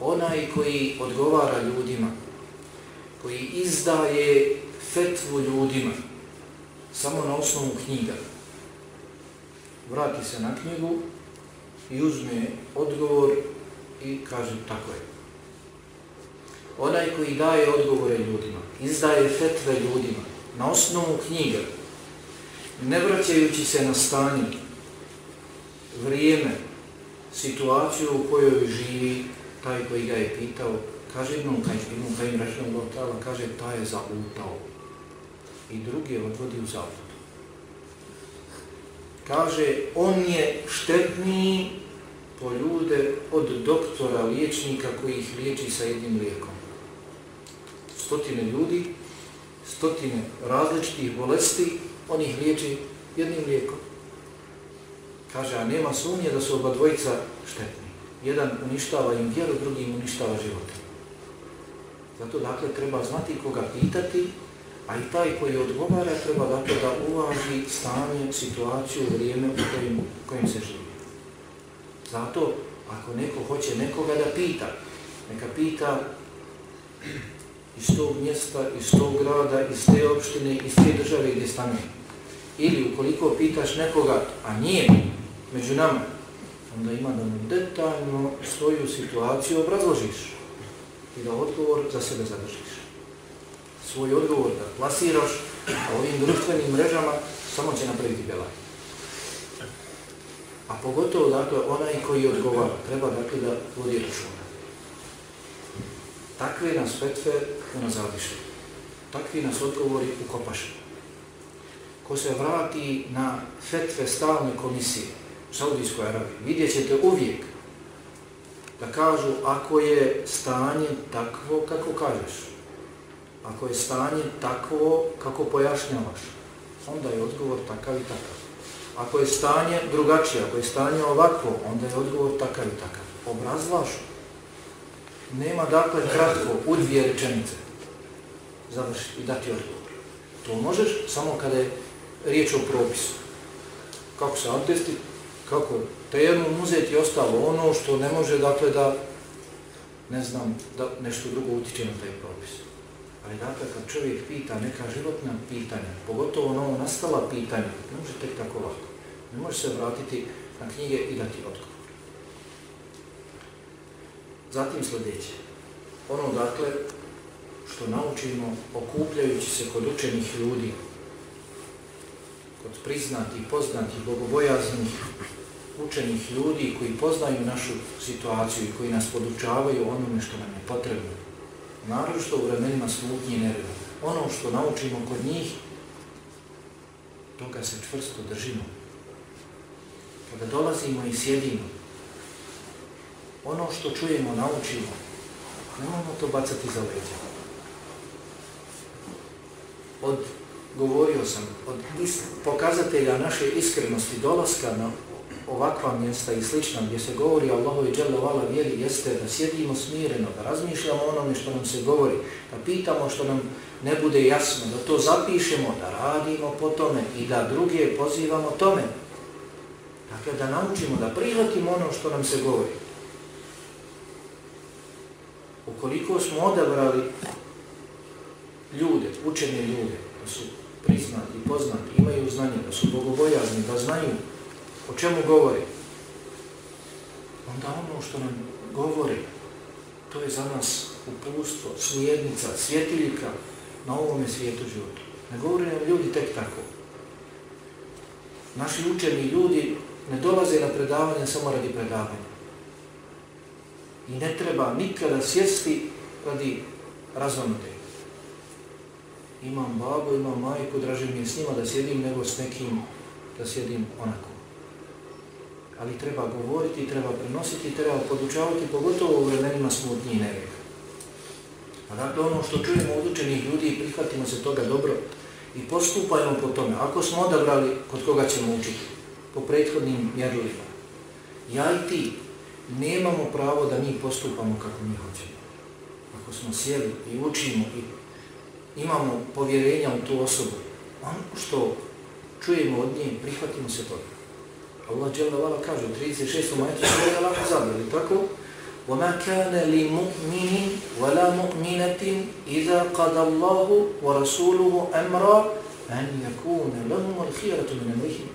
onaj koji odgovara ljudima, koji izdaje fetvu ljudima, samo na osnovu knjiga, vrati se na knjigu i uzme odgovor i kaže tako je. Onaj koji daje odgovore ljudima, izdaje fetve ljudima na osnovu knjiga, ne vraćajući se na stanje, vrijeme, situaciju u kojoj živi taj koji ga je pitao, kaže jednom kaj, jednom kaj im rečeno kaže taj je zautao i drugi je odvodi u zavod kaže on je štetniji po ljude od doktora, liječnika koji ih liječi sa jednim lijekom. Stotine ljudi, stotine različitih bolesti, on ih liječi jednim lijekom. Kaže, a nema sumnje da su oba dvojica štetni. Jedan uništava im vjeru, drugi im uništava život. Zato dakle treba znati koga pitati, A i taj koji odgovara treba dakle da uvaži stanje, situaciju, vrijeme u kojim, kojim se živi. Zato, ako neko hoće nekoga da pita, neka pita iz tog mjesta, iz tog grada, iz te opštine, iz te države gdje stanuje. Ili ukoliko pitaš nekoga, a nije među nama, onda ima da mu detaljno svoju situaciju obrazložiš i da odgovor za sebe zadržiš. Svoj odgovor da plasiraš, a ovim društvenim mrežama samo će napraviti belaj. A pogotovo, dakle, onaj koji odgovara, treba, dakle, da vodi računa. Takve nas fetve unazaviše. Takvi nas odgovori ukopaše. Ko se vrati na fetve stalne komisije u Saudijskoj Arabiji, vidjet ćete uvijek da kažu ako je stanje takvo kako kažeš, ako je stanje takvo kako pojašnjavaš, onda je odgovor takav i takav. Ako je stanje drugačije, ako je stanje ovakvo, onda je odgovor takav i takav. Obrazlažu Nema dakle kratko u dvije rečenice završiti i dati odgovor. To možeš samo kada je riječ o propisu. Kako se abdesti, kako temu uzeti ostalo ono što ne može dakle da ne znam da nešto drugo utiče na taj propis. Ali dakle kad čovjek pita neka životna pitanja, pogotovo novo nastala pitanja, ne može tek tako lako. Ne može se vratiti na knjige i dati odgovor. Zatim sljedeće. Ono dakle što naučimo okupljajući se kod učenih ljudi, kod priznatih, poznatih, bogobojaznih, učenih ljudi koji poznaju našu situaciju i koji nas podučavaju onome što nam je potrebno. Naravno što u vremenima smutnje i nereda. Ono što naučimo kod njih, toga se čvrsto držimo. Kada dolazimo i sjedimo, ono što čujemo, naučimo, nemojmo to bacati za leđa. Od, govorio sam, od pokazatelja naše iskrenosti dolaska na ovakva mjesta i slična gdje se govori Allahu i Jalla Vala vjeri jeste da sjedimo smireno, da razmišljamo onome što nam se govori, da pitamo što nam ne bude jasno, da to zapišemo, da radimo po tome i da druge pozivamo tome. Dakle, da naučimo, da prihvatimo ono što nam se govori koliko smo odabrali ljude, učene ljude, da su priznati, poznati, imaju znanje, da su bogobojazni, da znaju o čemu govori? Onda ono što nam govori, to je za nas upustvo, smjernica, svjetiljka na ovome svijetu životu. Ne govori nam ljudi tek tako. Naši učeni ljudi ne dolaze na predavanje samo radi predavanja. I ne treba nikada sjesti radi razvonute. Imam babu, imam majku, draže mi je s njima da sjedim nego s nekim da sjedim onako ali treba govoriti, treba prenositi, treba podučavati, pogotovo u vremenima smutnji i nevijek. A dakle, ono što čujemo od učenih ljudi, prihvatimo se toga dobro i postupajmo po tome. Ako smo odabrali kod koga ćemo učiti, po prethodnim mjerilima, ja i ti nemamo pravo da mi postupamo kako mi hoćemo. Ako smo sjeli i učimo i imamo povjerenja u tu osobu, ono što čujemo od nje, prihvatimo se toga. Allah dželle vala kaže u 36. majetu sura Al-Ahzab, je tako? وَمَا كَانَ لِمُؤْمِنٍ وَلَا مُؤْمِنَةٍ إِذَا قَدَ اللَّهُ وَرَسُولُهُ أَمْرًا أَنْ يَكُونَ لَهُمُ الْخِيَرَةُ مِنَ أَمْرِهِمْ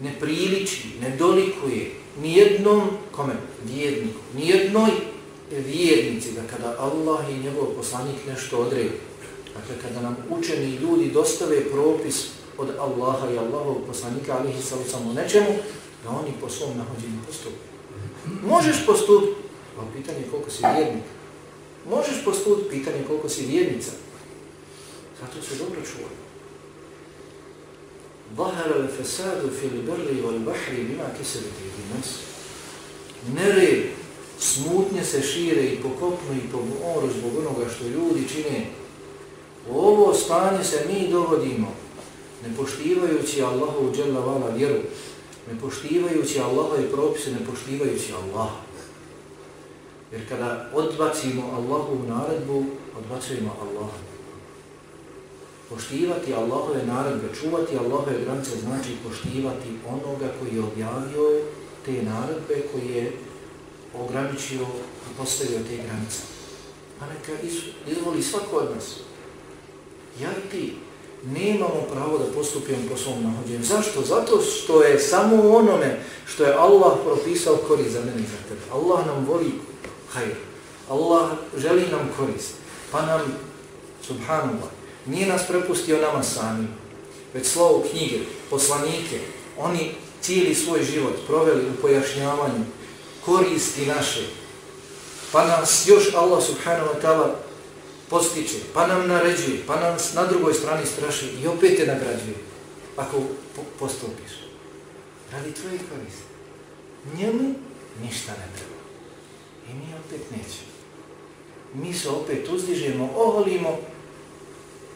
Ne priliči, ne dolikuje nijednom kome, vjerniku, nijednoj vjernici da kada Allah i njegov poslanik nešto odreju, dakle kada nam učeni ljudi dostave propis od Allaha i Allahovog poslanika alihi sallam o nečemu, da oni po svom nahođenju postupi. Možeš postupiti, ali pitanje je koliko si vjernik. Možeš postupiti, pitanje je koliko si vjernica. Zato se dobro čuvaju. ظهر الفساد في البر والبحر بما كسبت bima الناس i. Nered, smutnje se šire i po kopnu i po moru zbog onoga što ljudi čine. U ovo stanje se mi dovodimo ne poštivajući Allahu dželle vala vjeru, ne poštivajući Allaha i propise, ne poštivajući Allaha. Jer kada odbacimo Allahu naredbu, odbacujemo Allaha. Poštivati Allahove naredbe, čuvati Allahove granice znači poštivati onoga koji je objavio te naredbe, koji je ograničio i postavio te granice. Pa neka izvoli svako od nas. Ja i ti nemamo pravo da postupimo po svom nahođenju. Zašto? Zato što je samo onome što je Allah propisao korist za mene i za tebe. Allah nam voli hajr. Allah želi nam korist. Pa nam, subhanallah, nije nas prepustio nama sami, već slovo knjige, poslanike, oni cijeli svoj život proveli u pojašnjavanju koristi naše. Pa nas još Allah subhanahu wa ta'ala postiče, pa nam naređuje, pa nam na drugoj strani straši i opet te nagrađuje ako postupiš. Radi tvoje koriste. Njemu ništa ne treba. I mi opet nećemo. Mi se opet uzdižemo, oholimo,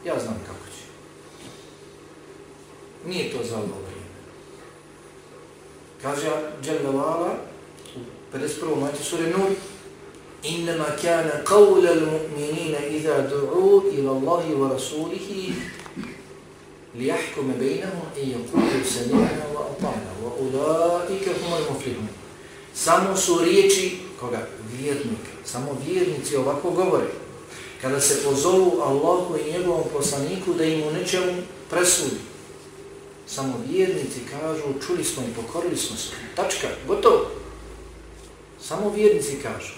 ja znam kako će. Nije to za ovo vrijeme. Kaže Đelevala u 51. majte sure Nur, إنما كان قول المؤمنين إذا دعوا إلى الله ورسوله ليحكم بينهم أن يقولوا سمعنا وأطعنا وأولئك هم المفلحون Samo su riječi, koga? Vjernika. Samo vjernici ovako govore. Kada se pozovu Allahu i njegovom poslaniku da im u nečemu presudi. Samo vjernici kažu, čuli smo i pokorili smo se. Tačka, gotovo. Samo vjernici kažu.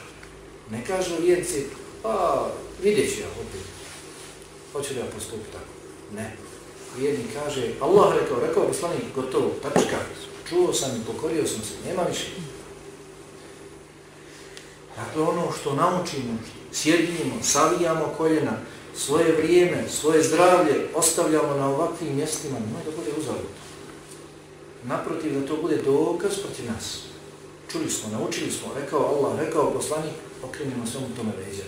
Ne kažu vjernici, pa vidjet ću ja opet. Hoće da ja postupi tako? Ne. Vjernik kaže, Allah rekao, rekao poslanik, gotovo, tačka, čuo sam i pokorio sam se, nema više. Dakle, ono što naučimo, sjedinimo, savijamo koljena, svoje vrijeme, svoje zdravlje ostavljamo na ovakvim mjestima, nemoj da bude uzalud. Naprotiv, da to bude dokaz proti nas. Čuli smo, naučili smo, rekao Allah, rekao poslanik, okrenimo svemu tome leđa.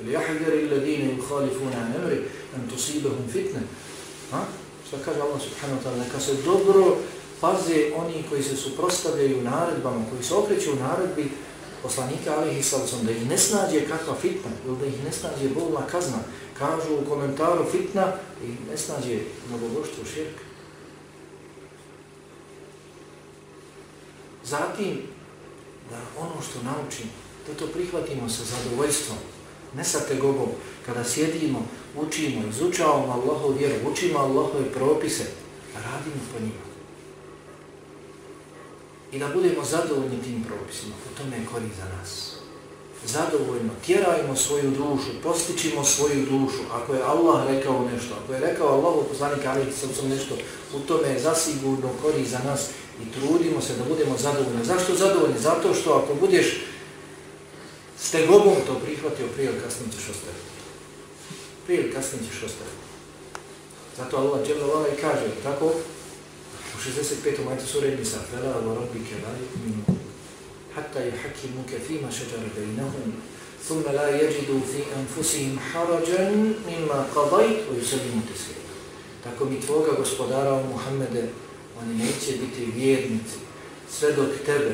Ili jahdjeri ladine ukhalifuna nemri, an tusibahum fitne. Ha? Šta kaže Allah subhanahu wa ta'ala? Neka se dobro paze oni koji se suprostavljaju naredbama, koji se okreću naredbi poslanika alihi sallam, da ih ne snađe kakva fitna, ili da ih ne snađe bolna kazna. Kažu u komentaru fitna i ne snađe mnogoboštvo širka. Zatim, da ono što naučimo, da to prihvatimo sa zadovoljstvom, ne sa tegobom, kada sjedimo, učimo, izučavamo Allahov vjeru, učimo Allahove propise, radimo po njima. I da budemo zadovoljni tim propisima, U tome je korist za nas. Zadovoljno, tjerajmo svoju dušu, postičimo svoju dušu. Ako je Allah rekao nešto, ako je rekao Allah, poslanik Ali sam nešto, u tome je zasigurno korist za nas i trudimo se da budemo zadovoljni. Zašto zadovoljni? Zato što ako budeš s tegobom to prihvatio, prije ili kasnije ćeš ostaviti. Prije ili kasnije ćeš ostaviti. Zato Allah džel i kaže, tako, u 65. majtu sura Nisa, Fela wa rabbike la yu'minu, hatta yuhakimuke fima šeđar bejnahum, thumma la yajidu fi anfusihim harađan mimma qadajt wa yusallimu teslimu. Tako mi tvoga gospodara Muhammede, oni neće biti vjernici, sve dok tebe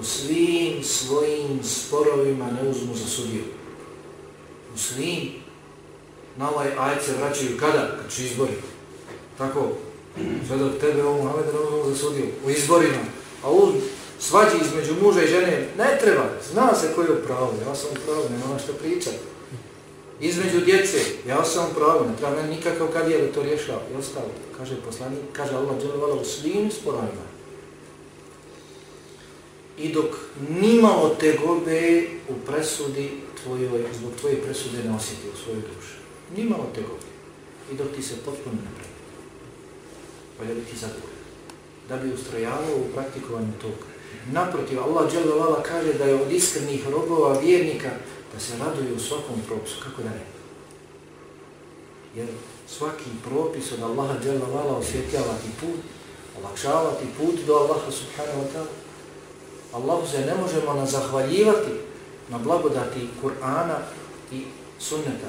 u svim svojim sporovima ne uzmu za sudiju. U svim na ovaj ajce vraćaju kada? Kad će izbori. Tako, sve dok tebe ovo Muhammed ne zasudio. U izborima. A u svađi između muža i žene ne treba. Zna se koji je upravo. Ja sam upravo, nema što pričati. Između djece, ja sam pravo, ne treba meni nikakav kad je to rješao i ostalo. Kaže poslanik, kaže Allah, dželovala u svim sporanima. i dok nimalo te gobe u presudi tvojoj, zbog tvoje presude ne osjeti u svojoj duši. Nimalo te gobe. I dok ti se potpuno ne valja biti da bi. Da bi ustrojavao u praktikovanju toga. Naprotiv, Allah dželjavala kaže da je od iskrenih robova vjernika da se raduju u svakom propisu. Kako da ne? Jer svaki propis od Allaha dželjavala osvjetljava ti put, olakšava ti put do Allaha subhanahu wa ta'ala Allahu se ne možemo nazahvaljivati na blagodati Kur'ana i sunneta,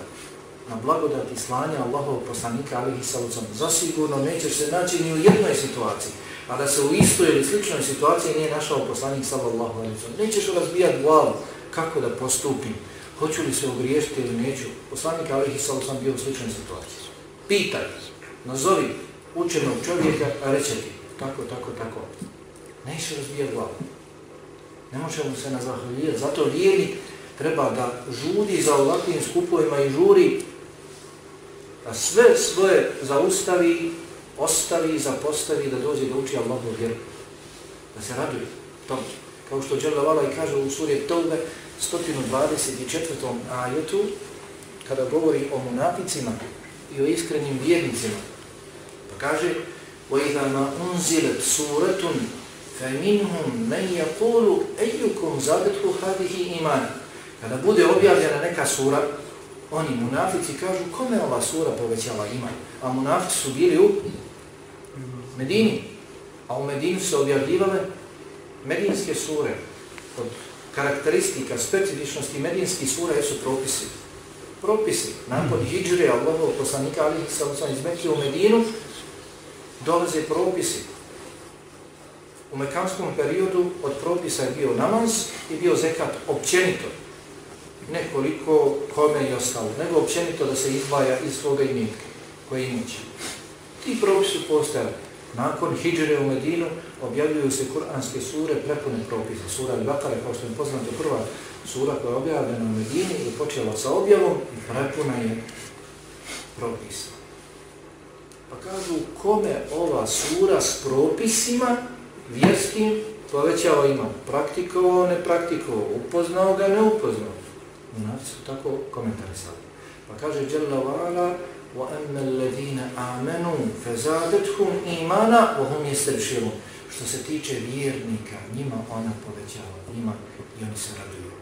na blagodati slanja Allahov poslanika alihi salucom. Zasigurno nećeš se naći ni u jednoj situaciji, a da se u istoj ili sličnoj situaciji nije našao poslanik sallallahu alihi salucam. Nećeš razbijati glavu, kako da postupim, hoću li se ogriješiti ili neću. Poslanik Alihi salucom bio u sličnoj situaciji. Pitaj, nazovi učenog čovjeka, a reće ti, tako, tako, tako. Neće razbijati glavu. Ne možemo se nazahvaljivati. Zato vjernik treba da žudi za ovakvim skupovima i žuri da sve svoje zaustavi, ostavi, zapostavi, da dođe da uči Allahu vjeru. Da se raduje tom. Kao što Đerla Vala i kaže u suri Tolbe, 124. ajetu, kada govori o munaficima i o iskrenim vjernicima, pa kaže وَإِذَا مَا أُنْزِلَتْ سُورَةٌ فَمِنْهُمْ مَنْ يَقُولُ أَيُّكُمْ زَادَتْهُ هَذِهِ إِمَانِ Kada bude objavljena neka sura, oni munafici kažu kome ova sura povećala iman? A munafici su bili u Medini, a u Medini su objavljivale medinske sure. Od karakteristika, specifičnosti medinskih sura su propisi. Propisi. Nakon hijđre Allahov poslanika Ali sa iz izmetio u Medinu, dolaze propisi. U mekanskom periodu od propisa je bio namaz i bio zekat općenito nekoliko kome je ostalo, nego općenito da se izdvaja iz svoga imetka koje imeće. Ti propisi postali. Nakon hijđere u Medinu objavljuju se kuranske sure prepune propisa. Sura Al-Bakara, kao što je poznato prva sura koja je objavljena u Medini i počela sa objavom i prepuna je propisa. Pa kažu kome ova sura s propisima vjerskim povećava ima. Praktikovao, ne praktikovao, upoznao ga, ne upoznao. Munafici su tako komentarisali. Pa kaže Jalla wa'ala وَأَمَّا الَّذِينَ آمَنُوا فَزَادَتْهُمْ إِيمَانًا وَهُمْ يَسْتَرْشِرُونَ Što se tiče vjernika, njima ona povećava, njima i oni se raduju.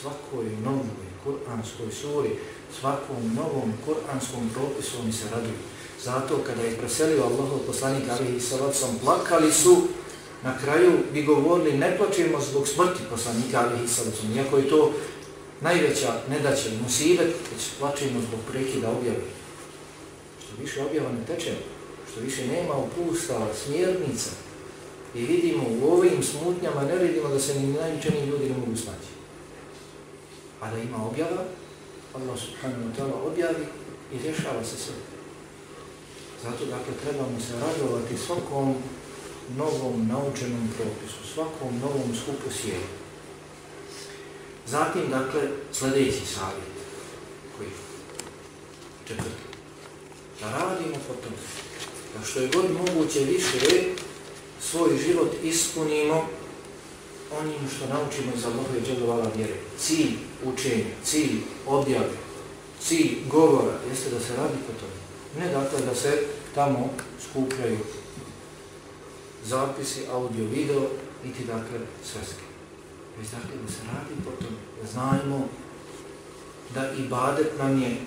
Svakoj novoj kuranskoj suri, svakom novom kuranskom propisu oni se raduju. Zato kada je preselio Allahov poslanik Ali i Salacom, plakali su, na kraju bi govorili ne plaćemo zbog smrti poslanika Ali i Salacom, iako je to najveća nedaća i musibet, već plaćemo zbog prekida objave. Što više objava ne teče, što više nema opusta, smjernica, i vidimo u ovim smutnjama, ne vidimo da se ni najvičeniji ljudi ne mogu snaći. A da ima objava, Allah subhanahu wa ta'ala objavi i rješava se sve. Zato dakle trebamo se radovati svakom novom naučenom propisu, svakom novom skupu svijetu. Zatim, dakle, sljedeći savjet, koji četvrti, da radimo po tom, da što je god moguće više svoj život ispunimo onim što naučimo iz Allahove dželovala vjere. Cilj učenja, cilj objave, cilj govora jeste da se radi po tome. Ne dakle da se tamo skupljaju zapisi, audio, video, niti dakle sveske već dakle da se radi potom, da znajmo da ibadet nam je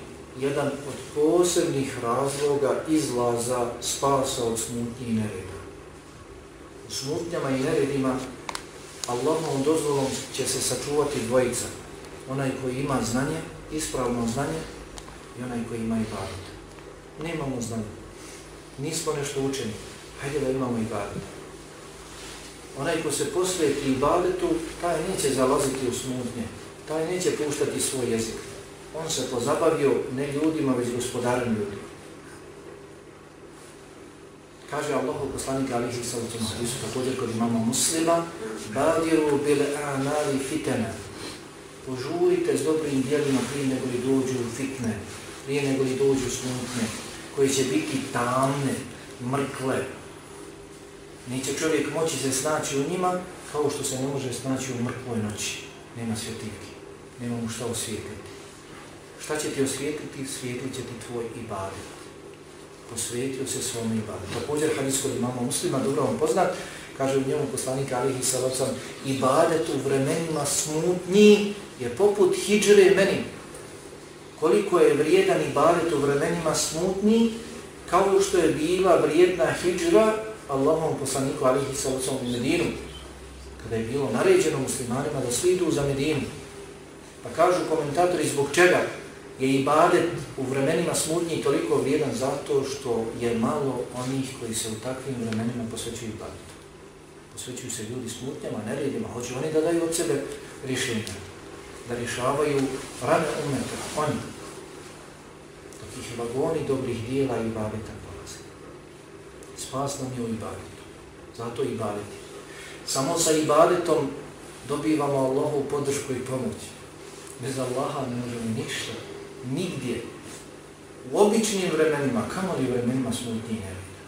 jedan od posebnih razloga izlaza spasa od smutnji i nereda. U smutnjama i neredima Allahom dozvolom će se sačuvati dvojica. Onaj koji ima znanje, ispravno znanje i onaj koji ima ibadet. Nemamo znanje. Nismo nešto učeni. Hajde da imamo ibadet onaj ko se posveti ibadetu, taj neće zalaziti u smutnje, taj neće puštati svoj jezik. On se pozabavio ne ljudima, već gospodarom ljudima. Kaže Allahu poslanik poslanika Alihi Salatom Hadisu, također kod imamo muslima, badiru bile anali fitene. Požurite s dobrim dijelima prije nego li dođu fitne, prije nego li dođu smutne, koji će biti tamne, mrkle, Neće čovjek moći se snaći u njima kao što se ne može snaći u mrtvoj noći. Nema svjetlivki. Nema mu šta osvijetliti. Šta će ti osvijetliti? Svijetlit će ti tvoj ibadet. Posvijetio se svom ibadet. Također hadis kod imamo muslima, dobro vam poznat, kaže u njemu poslanik Alihi Salocam, ibadet u vremenima smutnji je poput hijđre meni. Koliko je vrijedan ibadet u vremenima smutnji, kao što je bila vrijedna hijđra Allahom poslaniku alihi sallam u Medinu, kada je bilo naređeno muslimanima da svi idu za Medinu. Pa kažu komentatori zbog čega je ibadet u vremenima smutnji toliko vrijedan zato što je malo onih koji se u takvim vremenima posvećuju ibadetu. Posvećuju se ljudi smutnjama, neredima, hoće oni da daju od sebe rješenja. da rješavaju rane umeta, oni. Dok ih vagoni dobrih dijela i ibadeta. Spas nam je u ibadetu. Zato ibadeti. Samo sa ibadetom dobivamo Allahu podršku i pomoć. Bez Allaha ne možemo ništa, nigdje, u običnim vremenima, kamo li vremenima smutnije ne vidi.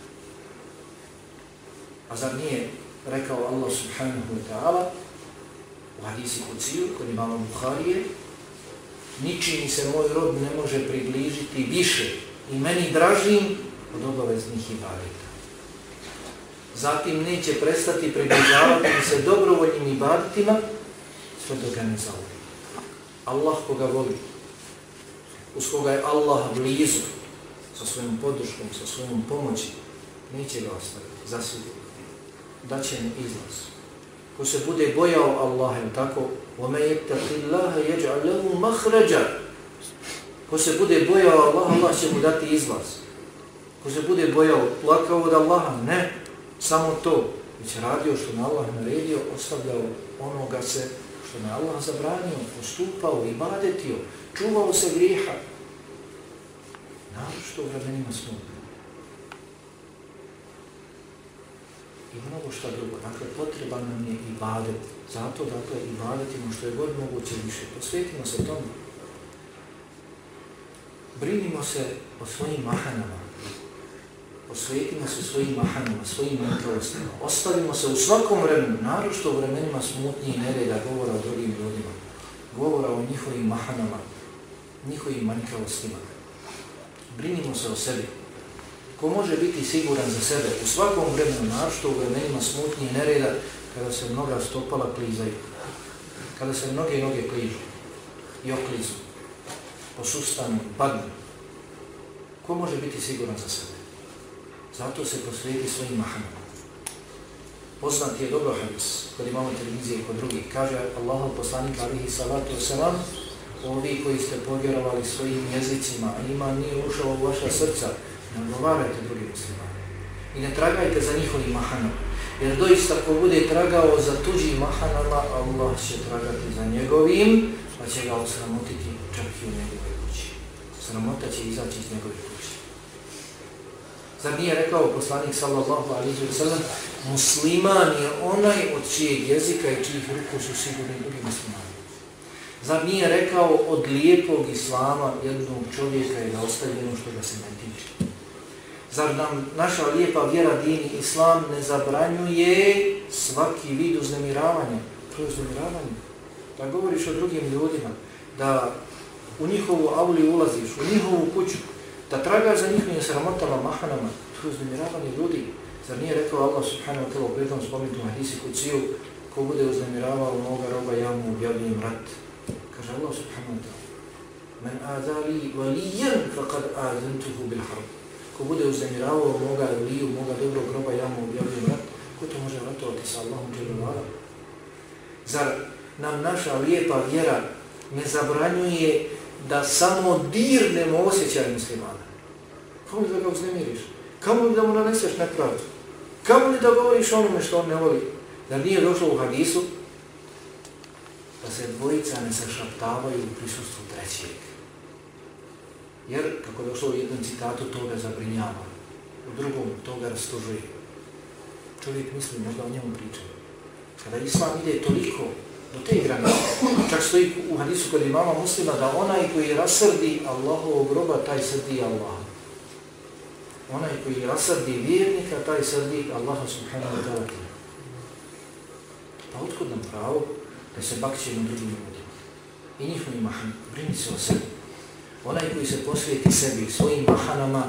A zar nije rekao Allah subhanahu wa ta'ala u hadisi kuciju kod imama Buharije, niči mi se moj rob ne može približiti više i meni dražim od obaveznih ibadeta Zatim neće prestati približavati se dobrovoljnim ibadetima sve do ga ne zauvijek. Allah koga voli, uz koga je Allah blizu, sa svojom podrškom, sa svojom pomoći, neće ga ostaviti, zasigurno. Daće mu izlaz. Ko se bude bojao Allaha, tako, وَمَا يَتَّقِ اللَّهَ يَجْعَ لَهُ مَحْرَجَ Ko se bude bojao Allaha, Allah će mu dati izlaz. Ko se bude bojao, plakao od Allaha, ne, samo to, već radio što na Allah naredio, ostavljao onoga se što na Allah zabranio, postupao, ibadetio, čuvao se grijeha. Naravno što u vremenima smutno. I mnogo šta drugo. Dakle, potreban nam je ibadet. Zato, dakle, ibadetimo što je god moguće više. Posvetimo se tomu. Brinimo se o svojim mahanama. Posvetimo se svojim mahanama, svojim mentalostima. Ostavimo se u svakom vremenu, narošto u vremenima smutnije nereda govora o drugim ljudima. Govora o njihovim mahanama, njihovim manjkavostima. Brinimo se o sebi. Ko može biti siguran za sebe u svakom vremenu, narošto u vremenima smutnije nereda, kada se mnoga stopala klizaju, kada se mnoge noge kližu i oklizu, posustanu, padnu. Ko može biti siguran za sebe? Zato se posvijeti svojim mahanama. Poznat je dobro hadis, kod imamo televizije i kod drugih. Kaže Allahov poslanik alihi salatu wasalam, ovi koji ste povjerovali svojim jezicima, a ima nije ušao u vaša srca, ne odgovarajte drugim muslimani. I ne tragajte za njihovim mahanama. Jer doista ko bude tragao za tuđim mahanama, Allah će tragati za njegovim, pa će ga osramotiti čak i u njegove kući. Sramota će izaći iz njegove kuće. Zar nije rekao poslanik sallallahu alaihi wa sallam, musliman je onaj od čijeg jezika i čijih ruku su sigurni drugi muslimani. Zar nije rekao od lijepog islama jednog čovjeka je da ostaje ono što ga se ne tiče? Zar nam naša lijepa vjera dini islam ne zabranjuje svaki vid uznemiravanja? To je uznemiravanje. Da govoriš o drugim ljudima, da u njihovu avli ulaziš, u njihovu kuću, da tragaš za njihovim sramotama, mahanama, to je uznemiravanje ljudi. Zar nije rekao Allah subhanahu wa ta'la u prijednom spomenutom hadisi kuciju, ko bude uznemiravao moga roba, ja mu objavljujem rat. Kaže Allah subhanahu wa ta'ala, men adali valijan faqad azentuhu bil harb. Ko bude uznemiravao moga liju, moga dobrog roba, ja mu objavljujem rat. Ko to može ratovati sa Allahom dželovala? Zar nam naša lijepa vjera ne zabranjuje da samo dirnemo osjećaj muslimana? Kako li da ga uznemiriš? Kako li da mu naneseš nepravdu? Kako li da govoriš onome što on ne voli? Da nije došlo u hadisu da se dvojica ne sašaptavaju u prisustvu trećeg. Jer, kako je došlo u jednom citatu, to ga zabrinjava. U drugom, to ga rastužuje. Čovjek misli, možda o njemu pričaju. Kada Islam ide toliko do te granice, čak stoji u hadisu kod imama muslima da onaj koji rasrdi Allahovog groba, taj srdi Allah. Onaj koji rasrdi vjernika, taj srdi Allah subhanahu wa ta'ala. Pa otkud nam pravo da se bakćemo drugim ljudima? I njihovim mahan, brini se o sebi. Onaj koji se posvijeti sebi svojim mahanama,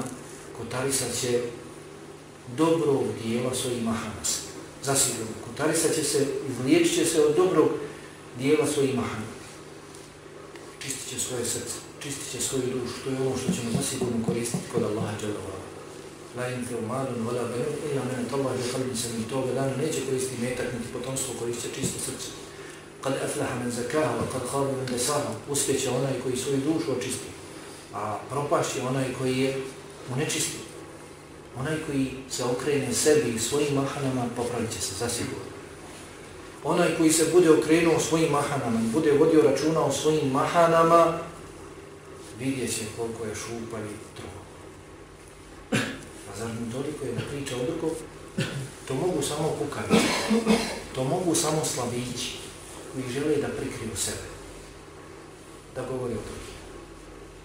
kotarisat će dobrog dijela svojih mahana. Zasigurno, kotarisat će se, izliječit će se od dobrog dijela svojih mahana. Čistit će svoje srce, čistit će svoju dušu, to je ono što ćemo zasigurno koristiti kod Allaha Đalavala. La infiru malun, vola benu, ila mene tolla je kalbi se mi toga dana neće koristiti metak, niti potomstvo koristit će čisto srce. Kad aflaha men zakaha, wa kad khalu men desaha, uspjeće onaj koji svoju dušu očisti. A propašće onaj koji je u nečisti. Onaj koji se okrene sebi i svojim mahanama, popravit će se, zasigurno. Onaj koji se bude okrenuo svojim mahanama, bude vodio računa o svojim mahanama, vidjet će koliko je šupalj drugo. A zar mu toliko je da priča o drugo? To mogu samo kukavići, to mogu samo slabići koji žele da prikriju sebe, da govori o drugim.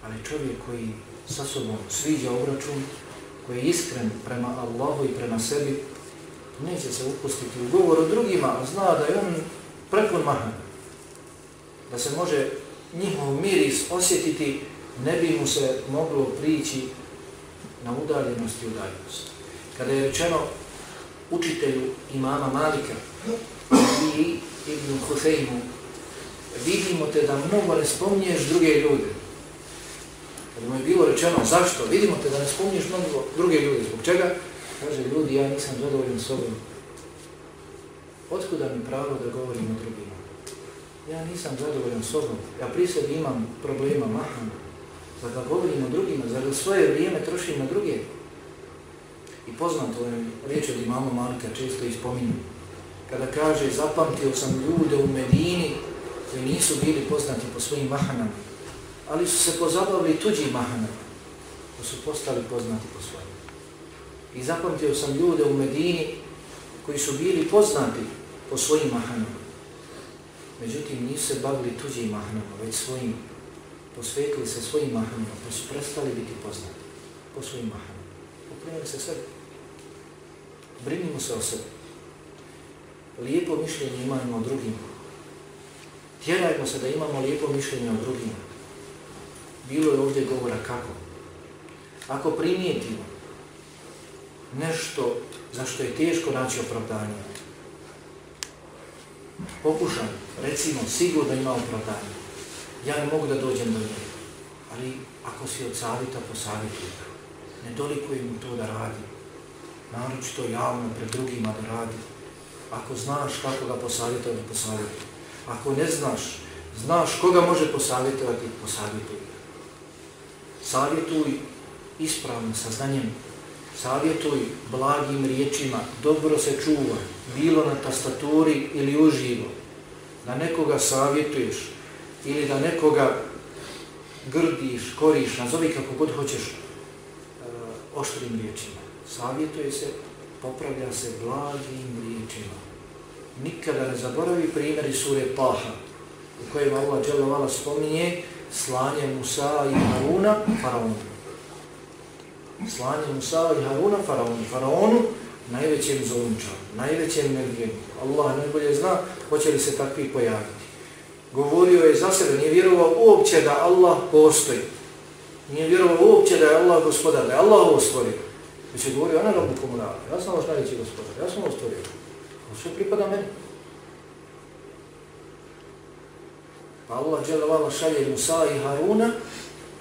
Ali čovjek koji sa sobom sviđa obračun, koji je iskren prema Allahu i prema sebi, neće se upustiti u govor o drugima, a zna da je on prepun mahan. Da se može njihov miris osjetiti, ne bi mu se moglo prići na udaljenost i udaljenost. Kada je rečeno učitelju imama Malika i Ibn Huseymu, vidimo te da mnogo ne spominješ druge ljude. Kada mu je bilo rečeno, zašto? Vidimo te da ne spominješ mnogo druge ljude. Zbog čega? Kaže, ljudi, ja nisam zadovoljen sobom. Otkuda mi pravo da govorim o drugima? Ja nisam zadovoljen sobom. Ja pri sebi imam problema, maham. Zar da govorim o drugima? Zar da svoje vrijeme trošim na druge? I poznato je riječ od imama Malika, često ispominju. Kada kaže, zapamtio sam ljude u Medini koji nisu bili poznati po svojim mahanama, ali su se pozabavili tuđim mahanama, koji su postali poznati po svojim. I zapamtio sam ljude u Medini koji su bili poznati po svojim mahanama. Međutim, nisu se bavili tuđim mahanama, već svojim. Posvetili se svojim mahanama, pa su prestali biti poznati po svojim mahanama. Pokrenuli se sve. Brinimo se o sebi. Lijepo mišljenje imamo o drugima. Tjerajmo se da imamo lijepo mišljenje o drugima. Bilo je ovdje govora kako. Ako primijetimo nešto za što je teško naći opravdanje. Pokušam, recimo, sigurno ima opravdanje. Ja ne mogu da dođem do njega. Ali ako si od savjeta, posavjetuj ga. Ne dolikuje mu to da radi. Naročito javno pred drugima da radi. Ako znaš kako ga posavjetovati, posavjetuj. Ako ne znaš, znaš koga može posavjetovati, posavjetuj ga. Savjetuj ispravno, sa znanjem, savjetuj blagim riječima, dobro se čuva, bilo na tastaturi ili uživo, da nekoga savjetuješ ili da nekoga grdiš, koriš, nazovi kako god hoćeš e, oštrim riječima. Savjetuje se, popravlja se blagim riječima. Nikada ne zaboravi primjeri sure Paha, u kojem Allah Đelevala spominje slanje Musa i Haruna faraonu slanje Musa i Haruna faraonu. Faraonu najvećem zončaru, najvećem medvjenu. Allah najbolje zna hoće li se takvi pojaviti. Govorio je za sebe, nije vjerovao uopće da Allah postoji. Nije vjerovao uopće da je Allah gospodar, da je Allah ovo stvorio. Već je govorio, ona robu komunala, ja sam vaš najveći gospodar, ja sam ovo stvorio. Ovo sve pripada meni. Pa Allah dželevala šalje Musa i Haruna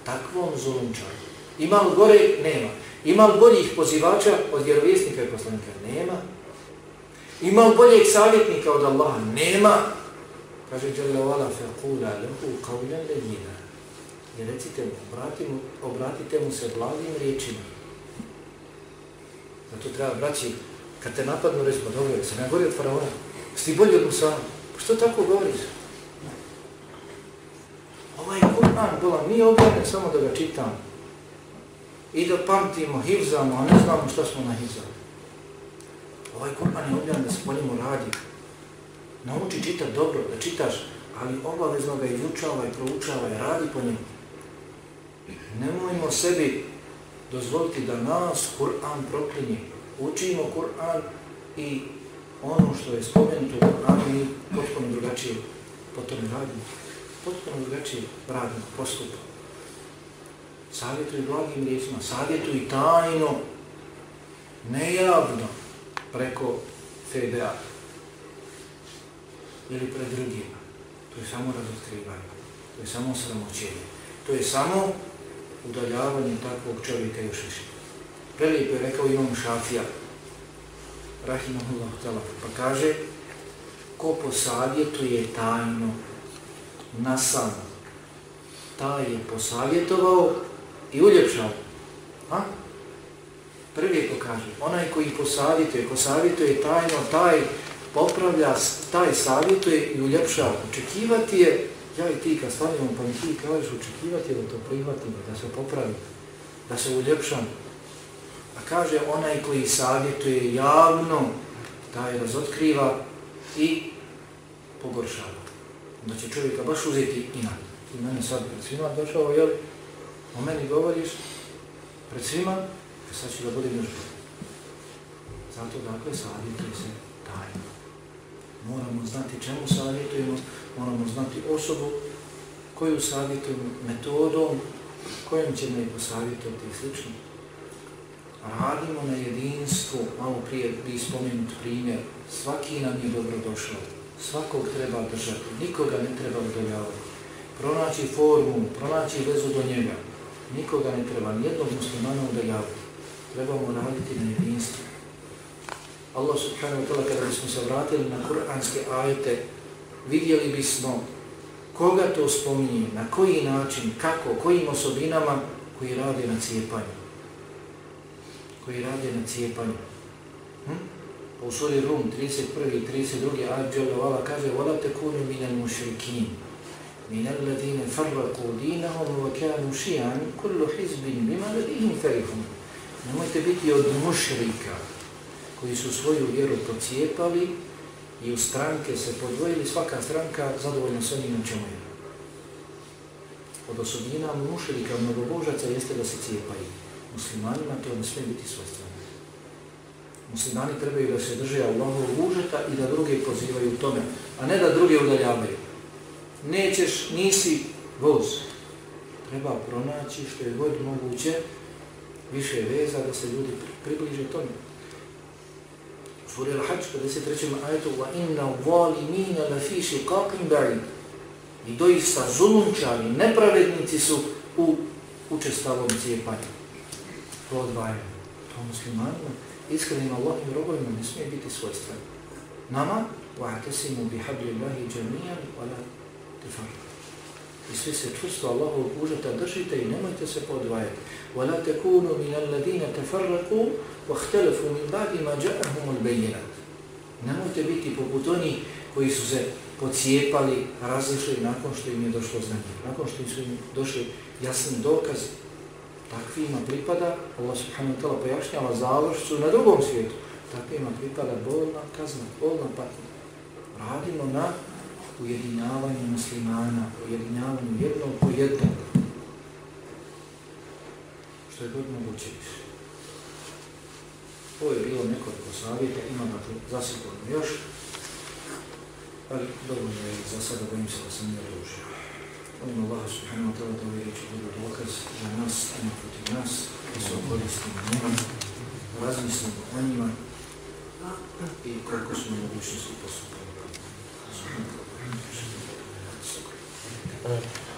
takvom zončaru. Ima li gore? Nema. Ima li boljih pozivača od vjerovjesnika i poslanika? Nema. Ima li boljeg savjetnika od Allaha? Nema. Kaže Đalavala wala faqula lahu qawlan. I recite mu, obratite mu, obratite mu se blagim riječima. Zato treba braći, kad te napadnu, reći, pa dobro, sam ja gori od faraona, si bolji od Musa, pa što tako govoriš? Ovaj Kur'an, bola, nije objavljen samo da ga čitam, i da pamtimo, hivzamo, a ne znamo što smo na hivzali. Ovaj Kur'an je objavljen da se po njemu radi. Nauči čitat dobro, da čitaš, ali obavezno ga izučavaj, proučavaj, radi po njemu. Nemojmo sebi dozvoliti da nas Kur'an proklinje. Učimo Kur'an i ono što je spomenuto u Kur'anu i potpuno drugačije potom radimo. Potpuno drugačije radimo, postupamo savjetuj blagim riječima, savjetuj tajno, nejavno, preko CDA ili pred drugima. To je samo razotkrivanje, to je samo sramoćenje, to je samo udaljavanje takvog čovjeka još više. Prelijepo je rekao imam šafija, rahimahullah tala, pa kaže, ko posavjetuje tajno, na sam, taj je posavjetovao i uljepšao. A? Prvi ko kaže, onaj koji posavjetuje, ko savjetuje tajno, taj popravlja, taj savjetuje i uljepšao. Očekivati je, ja i ti kad stanimo, pa mi ti kažeš, očekivati je da to prihvatimo, da se popravi, da se uljepšamo. A kaže onaj koji savjetuje javno, taj razotkriva i pogoršava. Onda će čovjeka baš uzeti i na. I mene sad pred svima došao, jel? O meni govoriš pred svima, e sad ću da budem još bolje. Zato dakle savjetuje se tajno. Moramo znati čemu savjetujemo, moramo znati osobu koju savjetujemo, metodom kojom ćemo i posavjetovati i slično. Radimo na jedinstvu, malo prije bi spomenut primjer, svaki nam je dobro došao, svakog treba držati, nikoga ne treba udaljavati. Pronaći formu, pronaći vezu do njega, nikoga ne treba, nijednog muslimana udaljavati. Trebamo raditi na jedinstvu. Allah subhanahu wa ta'ala kada bismo se vratili na kuranske ajete, vidjeli bismo koga to spominje, na koji način, kako, kojim osobinama koji radi na cijepanju. Koji radi na cijepanju. Hm? U suri Rum 31. i 32. ajat Jalla kaže وَلَا تَكُونُ مِنَ الْمُشْرِكِينَ مِنَ الَّذِينَ فَرَّقُوا دِينَهُمْ وَكَانُوا شِيَانْ كُلُّ حِزْبٍ بِمَا لَدِهِمْ فَرِحُمْ Nemojte biti od mušrika, koji su svoju vjeru pocijepali i u stranke se podvojili, svaka stranka zadovoljna s onim čemu je. Od osobina mušelika mnogobožaca jeste da se cijepaju. Muslimanima to ne smije biti svojstveno. Muslimani trebaju da se drže Allahov užeta i da druge pozivaju tome, a ne da druge udaljavaju. Nećeš, nisi voz. Treba pronaći što je god moguće više veza da se ljudi približe tome. Sura Al-Hajj, 53. ajetu, وَإِنَّ الظَّالِمِينَ لَفِي شِقَاقٍ بَعِيدٍ I doista zulumčani, nepravednici su u učestalom cijepanju. To odvajanju. To muslimanima, iskrenim Allahim robovima ne smije biti svojstven. Nama, وَعَتَسِمُ بِحَبْلِ اللَّهِ جَمِيعًا وَلَا تِفَرْقُ I svi se čustvo Allahovog užeta držite i nemojte se podvajati. وَلَا تَكُونُوا مِنَ الَّذِينَ تَفَرَّقُوا وَاخْتَلَفُوا مِنْ بَعْدِ مَا جَأَهُمُ الْبَيِّنَةِ Nemojte biti poput onih koji su se pocijepali, razišli nakon što im je došlo znanje. Nakon što su im došli jasni dokaz, takvima pripada, Allah subhanahu wa ta'ala pojašnjava završcu na drugom svijetu, takvima pripada bolna kazna, bolna patnja. Radimo na ujedinjavanju muslimana, ujedinjavanju jednog po jednog. Što je god moguće više. Ovo je bilo nekoliko savjeta, ima dakle zasigurno još, ali dovoljno je za sada, bojim se da sam nije dužio. Molim Allah subhanahu wa ta'ala da ove riječi budu dokaz za nas, a ne protiv nas, da se okoristimo njima, razmislimo o njima i kako smo mogućnosti postupali. Subhanahu wa ta'ala.